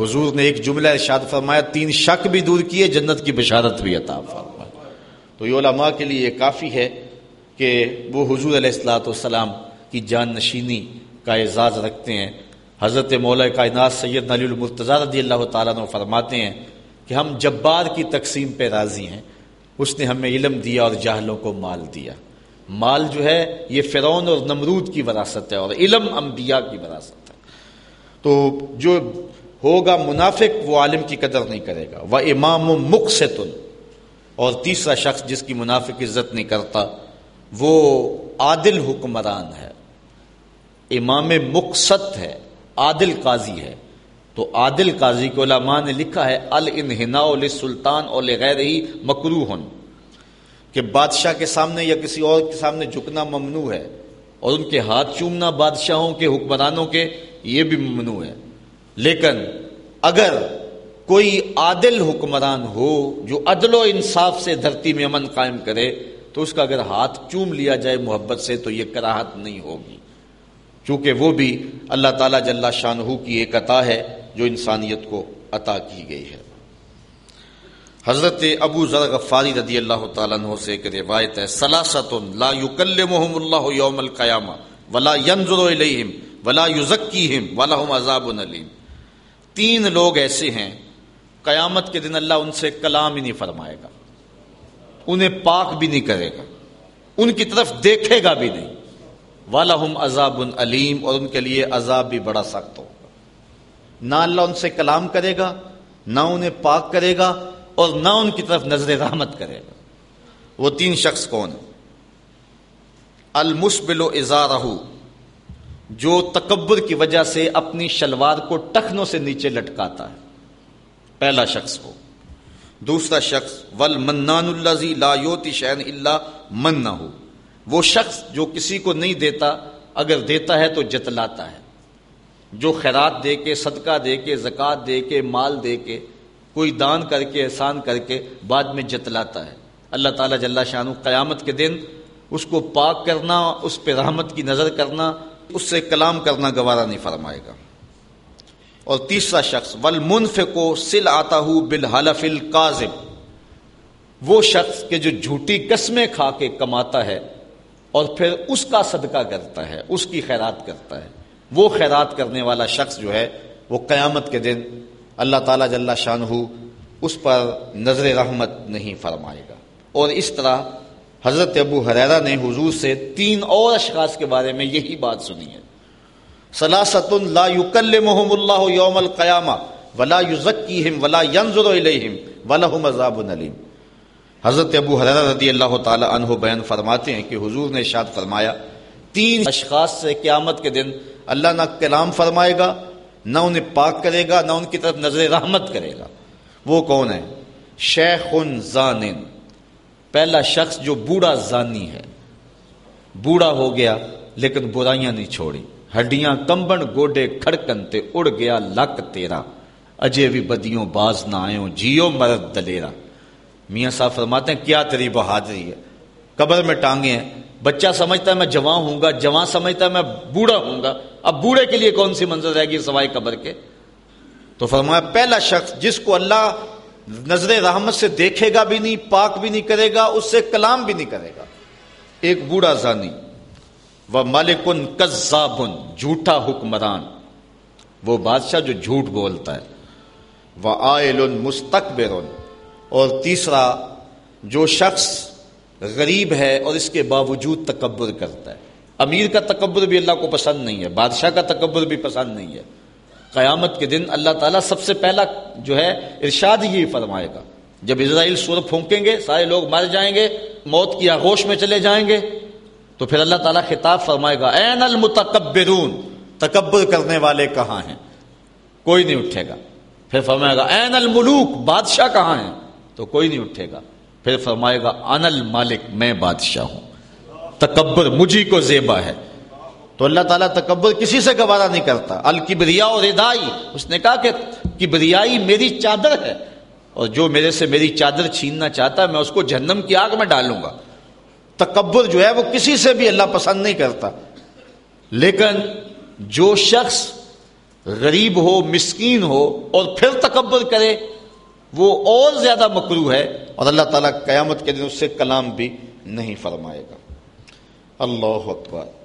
حضور نے ایک جملہ ارشاد فرمایا، تین شک بھی دور کیے، جنت کی بشارت بھی عطا فرمایا تو یہ علماء کے لیے یہ کافی ہے کہ وہ حضور علیہ السلاۃ والسلام کی جان نشینی کا اعزاز رکھتے ہیں۔ حضرت مولا کائنات سید نلی المرتضی رضی اللہ تعالیٰ نے فرماتے ہیں کہ ہم جبار کی تقسیم پہ راضی ہیں۔ اس نے ہمیں علم دیا اور جاہلوں کو مال دیا۔ مال جو ہے، یہ فرعون اور نمرود کی وراثت ہے اور علم انبیاء کی وراثت ہے۔ تو جو ہوگا منافق، وہ عالم کی قدر نہیں کرے گا۔ وہ امام و مقصن اور تیسرا شخص جس کی منافق عزت نہیں کرتا، وہ عادل حکمران ہے۔ امام مقصد ہے، عادل قاضی ہے۔ تو عادل قاضی کو علماء نے لکھا ہے الانحناء للسلطان اور لغیر ہی مکروہن کہ بادشاہ کے سامنے یا کسی اور کے سامنے جھکنا ممنوع ہے، اور ان کے ہاتھ چومنا بادشاہوں کے، حکمرانوں کے، یہ بھی ممنوع ہے۔ لیکن اگر کوئی عادل حکمران ہو جو عدل و انصاف سے دھرتی میں امن قائم کرے، تو اس کا اگر ہاتھ چوم لیا جائے محبت سے، تو یہ کراہت نہیں ہوگی۔ چونکہ وہ بھی اللہ تعالیٰ جل شاہ کی ایک عطا ہے، جو انسانیت کو عطا کی گئی ہے۔ حضرت ابو ذر غفاری رضی اللہ تعالیٰ عنہ سے ایک روایت ہے سلاست لا یکلمہم اللہ یوم القیامہ، ولا ینظر الیہم، ولا یزکیہم ولہم عذاب علیم۔ تین لوگ ایسے ہیں، قیامت کے دن اللہ ان سے کلام ہی نہیں فرمائے گا، انہیں پاک بھی نہیں کرے گا، ان کی طرف دیکھے گا بھی نہیں۔ والم عذاب علیم اور ان کے لیے عذاب بھی بڑا سخت ہوگا۔ نہ اللہ ان سے کلام کرے گا، نہ انہیں پاک کرے گا اور نہ ان کی طرف نظر رحمت کرے گا۔ وہ تین شخص کون المسبل و اظہار جو تکبر کی وجہ سے اپنی شلوار کو ٹخنوں سے نیچے لٹکاتا ہے۔ پہلا شخص ہو دوسرا شخص ول منان اللہ لا یوتی شین اللہ من نہ ہو وہ شخص جو کسی کو نہیں دیتا، اگر دیتا ہے تو جتلاتا ہے۔ جو خیرات دے کے، صدقہ دے کے، زکوٰۃ دے کے، مال دے کے، کوئی دان کر کے، احسان کر کے بعد میں جتلاتا ہے۔ اللہ تعالیٰ جل شاہ قیامت کے دن اس کو پاک کرنا، اس پہ رحمت کی نظر کرنا اس سے کلام کرنا گوارا نہیں فرمائے گا۔ اور تیسرا شخص ول کو سل آتا ہوں بالحلف وہ شخص کے جو جھوٹی قسمیں کھا کے کماتا ہے اور پھر اس کا صدقہ کرتا ہے، اس کی خیرات کرتا ہے۔ وہ خیرات کرنے والا شخص جو ہے، وہ قیامت کے دن اللہ تعالیٰ جل شاہ اس پر نظر رحمت نہیں فرمائے گا۔ اور اس طرح حضرت ابو حریرہ نے حضور سے تین اور اشخاص کے بارے میں یہی بات سنی ہے۔ سلاست لا یکلمہم اللہ یوم القیامہ ولا یزکیہم ولا ینظر الیہم ولہم عذاب علیم حضرت ابو حریرہ رضی اللہ تعالی عنہ بیان فرماتے ہیں کہ حضور نے ارشاد فرمایا، تین اشخاص سے قیامت کے دن اللہ نہ کلام فرمائے گا، نہ انہیں پاک کرے گا، نہ ان کی طرف نظر رحمت کرے گا۔ وہ کون ہے شیخ زانن۔ پہلا شخص جو بوڑھا زانی ہے۔ بوڑھا ہو گیا، لیکن برائیاں نہیں چھوڑی۔ ہڈیاں کمبن، گوڈے کھڑکن تے اڑ گیا، لک تیرا۔ اجے بھی بدیوں باز نہ آئے جیو مرد دلیرا۔ میاں صاحب فرماتے ہیں، کیا تیری بہادری ہے؟ قبر میں ٹانگے ہیں۔ بچہ سمجھتا ہے میں جوان ہوں گا، جوان سمجھتا ہے میں بوڑھا ہوں گا۔ اب بوڑھے کے لیے کون سی منظر رہے گی سوائے قبر کے؟ تو فرمایا، پہلا شخص جس کو اللہ نظر رحمت سے دیکھے گا بھی نہیں، پاک بھی نہیں کرے گا، اس سے کلام بھی نہیں کرے گا۔ ایک بوڑھا زانی، وہ مالکن کزابن جھوٹا حکمران۔ وہ بادشاہ جو جھوٹ بولتا ہے۔ وہ آئل مستقبر اور تیسرا، جو شخص غریب ہے اور اس کے باوجود تکبر کرتا ہے۔ امیر کا تکبر بھی اللہ کو پسند نہیں ہے، بادشاہ کا تکبر بھی پسند نہیں ہے۔ قیامت کے دن اللہ تعالیٰ سب سے پہلا جو ہے ارشاد ہی فرمائے گا۔ جب اسرائیل سور پھونکیں گے، سارے لوگ مر جائیں گے، موت کی آغوش میں چلے جائیں گے، تو پھر اللہ تعالیٰ خطاب فرمائے گا، این المتکبرون تکبر کرنے والے کہاں ہیں؟ کوئی نہیں اٹھے گا۔ پھر فرمائے گا، این الملوک بادشاہ کہاں ہیں؟ تو کوئی نہیں اٹھے گا۔ پھر فرمائے گا ان المالک میں بادشاہ ہوں۔ تکبر مجھے کو زیبا ہے۔ تو اللہ تعالیٰ تکبر کسی سے گوارا نہیں کرتا۔ الکبریا اور ردائی۔ اس نے کہا کہ کبریائی میری چادر ہے اور جو میرے سے میری چادر چھیننا چاہتا ہے، میں اس کو جہنم کی آگ میں ڈالوں گا۔ تکبر جو ہے وہ کسی سے بھی اللہ پسند نہیں کرتا۔ لیکن جو شخص غریب ہو، مسکین ہو اور پھر تکبر کرے، وہ اور زیادہ مکرو ہے اور اللہ تعالیٰ قیامت کے دن اس سے کلام بھی نہیں فرمائے گا۔ اللہ اکبر۔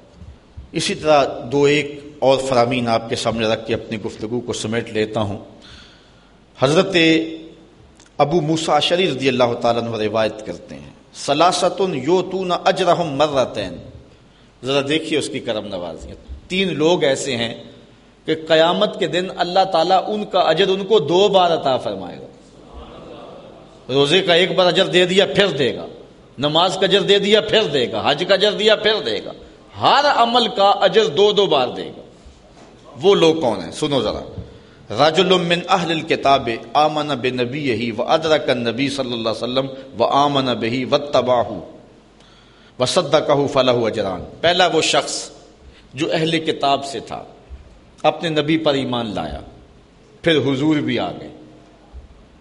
اسی طرح دو ایک اور فرامین آپ کے سامنے رکھ کے اپنی گفتگو کو سمیٹ لیتا ہوں۔ حضرت ابو موسا شری رضی اللہ تعالیٰ عنہ روایت کرتے ہیں۔ سلاست یو تو نہ اجرحم مرتین۔ ذرا دیکھیے اس کی کرم نوازیت۔ تین لوگ ایسے ہیں کہ قیامت کے دن اللہ تعالیٰ ان کا اجر ان کو دو بار عطا فرمائے گا۔ روزے کا ایک بار اجر دے دیا، پھر دے گا۔ نماز کا اجر دے دیا، پھر دے گا۔ حج کا اجر دیا، پھر دے گا۔ ہر عمل کا اجر دو دو بار دے گا۔ وہ لوگ کون ہیں؟ سنو ذرا۔ راجل من اہل الكتاب آمن بنبی و ادرک النبی صلی اللہ علیہ وسلم و آمن بہی و تباہ و صدقہ فلح اجران۔ پہلا وہ شخص جو اہل کتاب سے تھا، اپنے نبی پر ایمان لایا، پھر حضور بھی آ گئے۔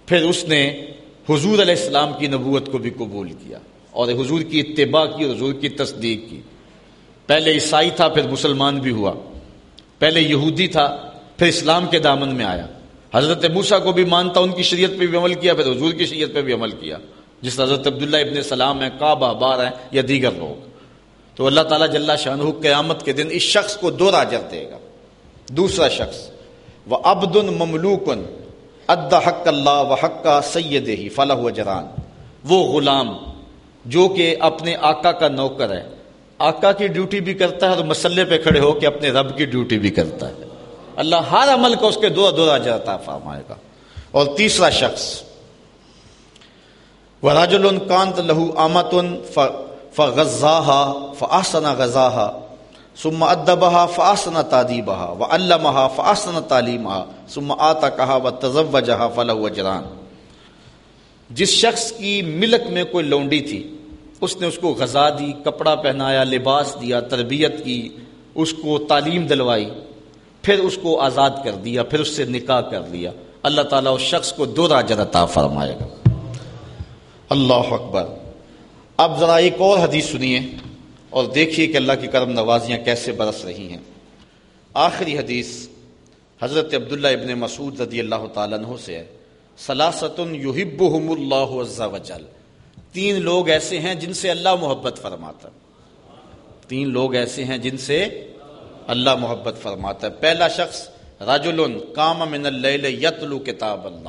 پھر اس نے حضور علیہ السلام کی نبوت کو بھی قبول کیا اور حضور کی اتباع کی حضور کی تصدیق کی۔ پہلے عیسائی تھا، پھر مسلمان بھی ہوا۔ پہلے یہودی تھا، پھر اسلام کے دامن میں آیا۔ حضرت موسا کو بھی مانتا، ان کی شریعت پہ بھی عمل کیا، پھر حضور کی شریعت پہ بھی عمل کیا۔ جس حضرت عبداللہ ابن سلام ہے کعبہ، بار ہیں، یا دیگر لوگ۔ تو اللہ تعالیٰ جل شاہ قیامت کے دن اس شخص کو دو راجر دے گا۔ دوسرا شخص، وہ ابد مملوکن اد حق اللہ و حق کا سید ہی فلاح و جران۔ وہ غلام، جو کہ اپنے آقا کا نوکر ہے۔ آقا کی ڈیوٹی بھی کرتا ہے اور مسلح پہ کھڑے ہو کے اپنے رب کی ڈیوٹی بھی کرتا ہے۔ اللہ ہر عمل کو اس کے دو دورہ جاتا فرمائے گا۔ اور تیسرا شخص وراج کانت لہو آمتن فغزاہا فآسن غزاہا، ثم ادبہا فآسن تادیبہا وعلمہا فآسن تعلیمہا ثم آتا کہا وتزوجہا فلہو اجران جس شخص کی ملک میں کوئی لونڈی تھی اس نے اس کو غذا دی، کپڑا پہنایا، لباس دیا، تربیت کی، اس کو تعلیم دلوائی، پھر اس کو آزاد کر دیا، پھر اس سے نکاح کر دیا اللہ تعالیٰ اس شخص کو دو راجر عطا فرمائے گا۔ اللہ اکبر۔ اب ذرا ایک اور حدیث سنیے اور دیکھیے کہ اللہ کی کرم نوازیاں کیسے برس رہی ہیں۔ آخری حدیث حضرت عبداللہ ابن مسعود رضی اللہ تعالیٰ عنہ سے ہے۔ سلاستن یحبہم اللہ عز و جل۔ تین لوگ ایسے ہیں جن سے اللہ محبت فرماتا تین لوگ ایسے ہیں جن سے اللہ محبت فرماتا ہے۔ پہلا شخص رجل کام من اللیل یتلو کتاب اللہ۔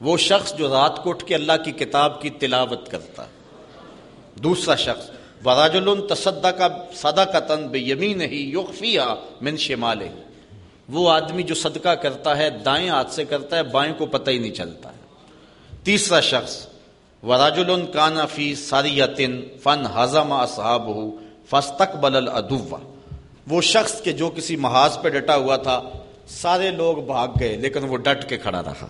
وہ شخص جو رات کو اٹھ کے اللہ کی کتاب کی تلاوت کرتا ہے۔ دوسرا شخص وراج تصدا کا سدا کا تن بے یمین ہی یوقفیہ من شمال ہی وہ آدمی جو صدقہ کرتا ہے، دائیں ہاتھ سے کرتا ہے، بائیں کو پتہ ہی نہیں چلتا ہے۔ تیسرا شخص وراج کانا فی ساری فن ہزم اصحاب ہو فستق بل وہ شخص کے جو کسی محاذ پہ ڈٹا ہوا تھا، سارے لوگ بھاگ گئے، لیکن وہ ڈٹ کے کھڑا رہا۔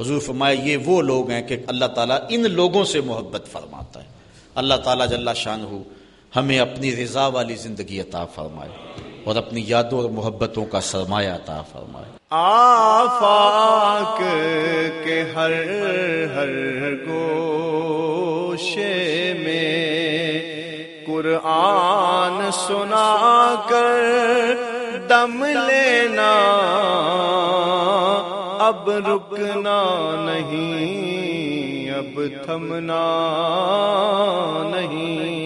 حضور فرمائے یہ وہ لوگ ہیں کہ اللہ تعالیٰ ان لوگوں سے محبت فرماتا ہے۔ اللہ تعالیٰ جل شان ہو ہمیں اپنی رضا والی زندگی عطا فرمائے۔ اور اپنی یادوں اور محبتوں کا سرمایہ عطا فرمائے۔ آفاق کے ہر ہر گوشے میں قرآن سنا کر دم لینا، اب رکنا نہیں، اب تھمنا نہیں۔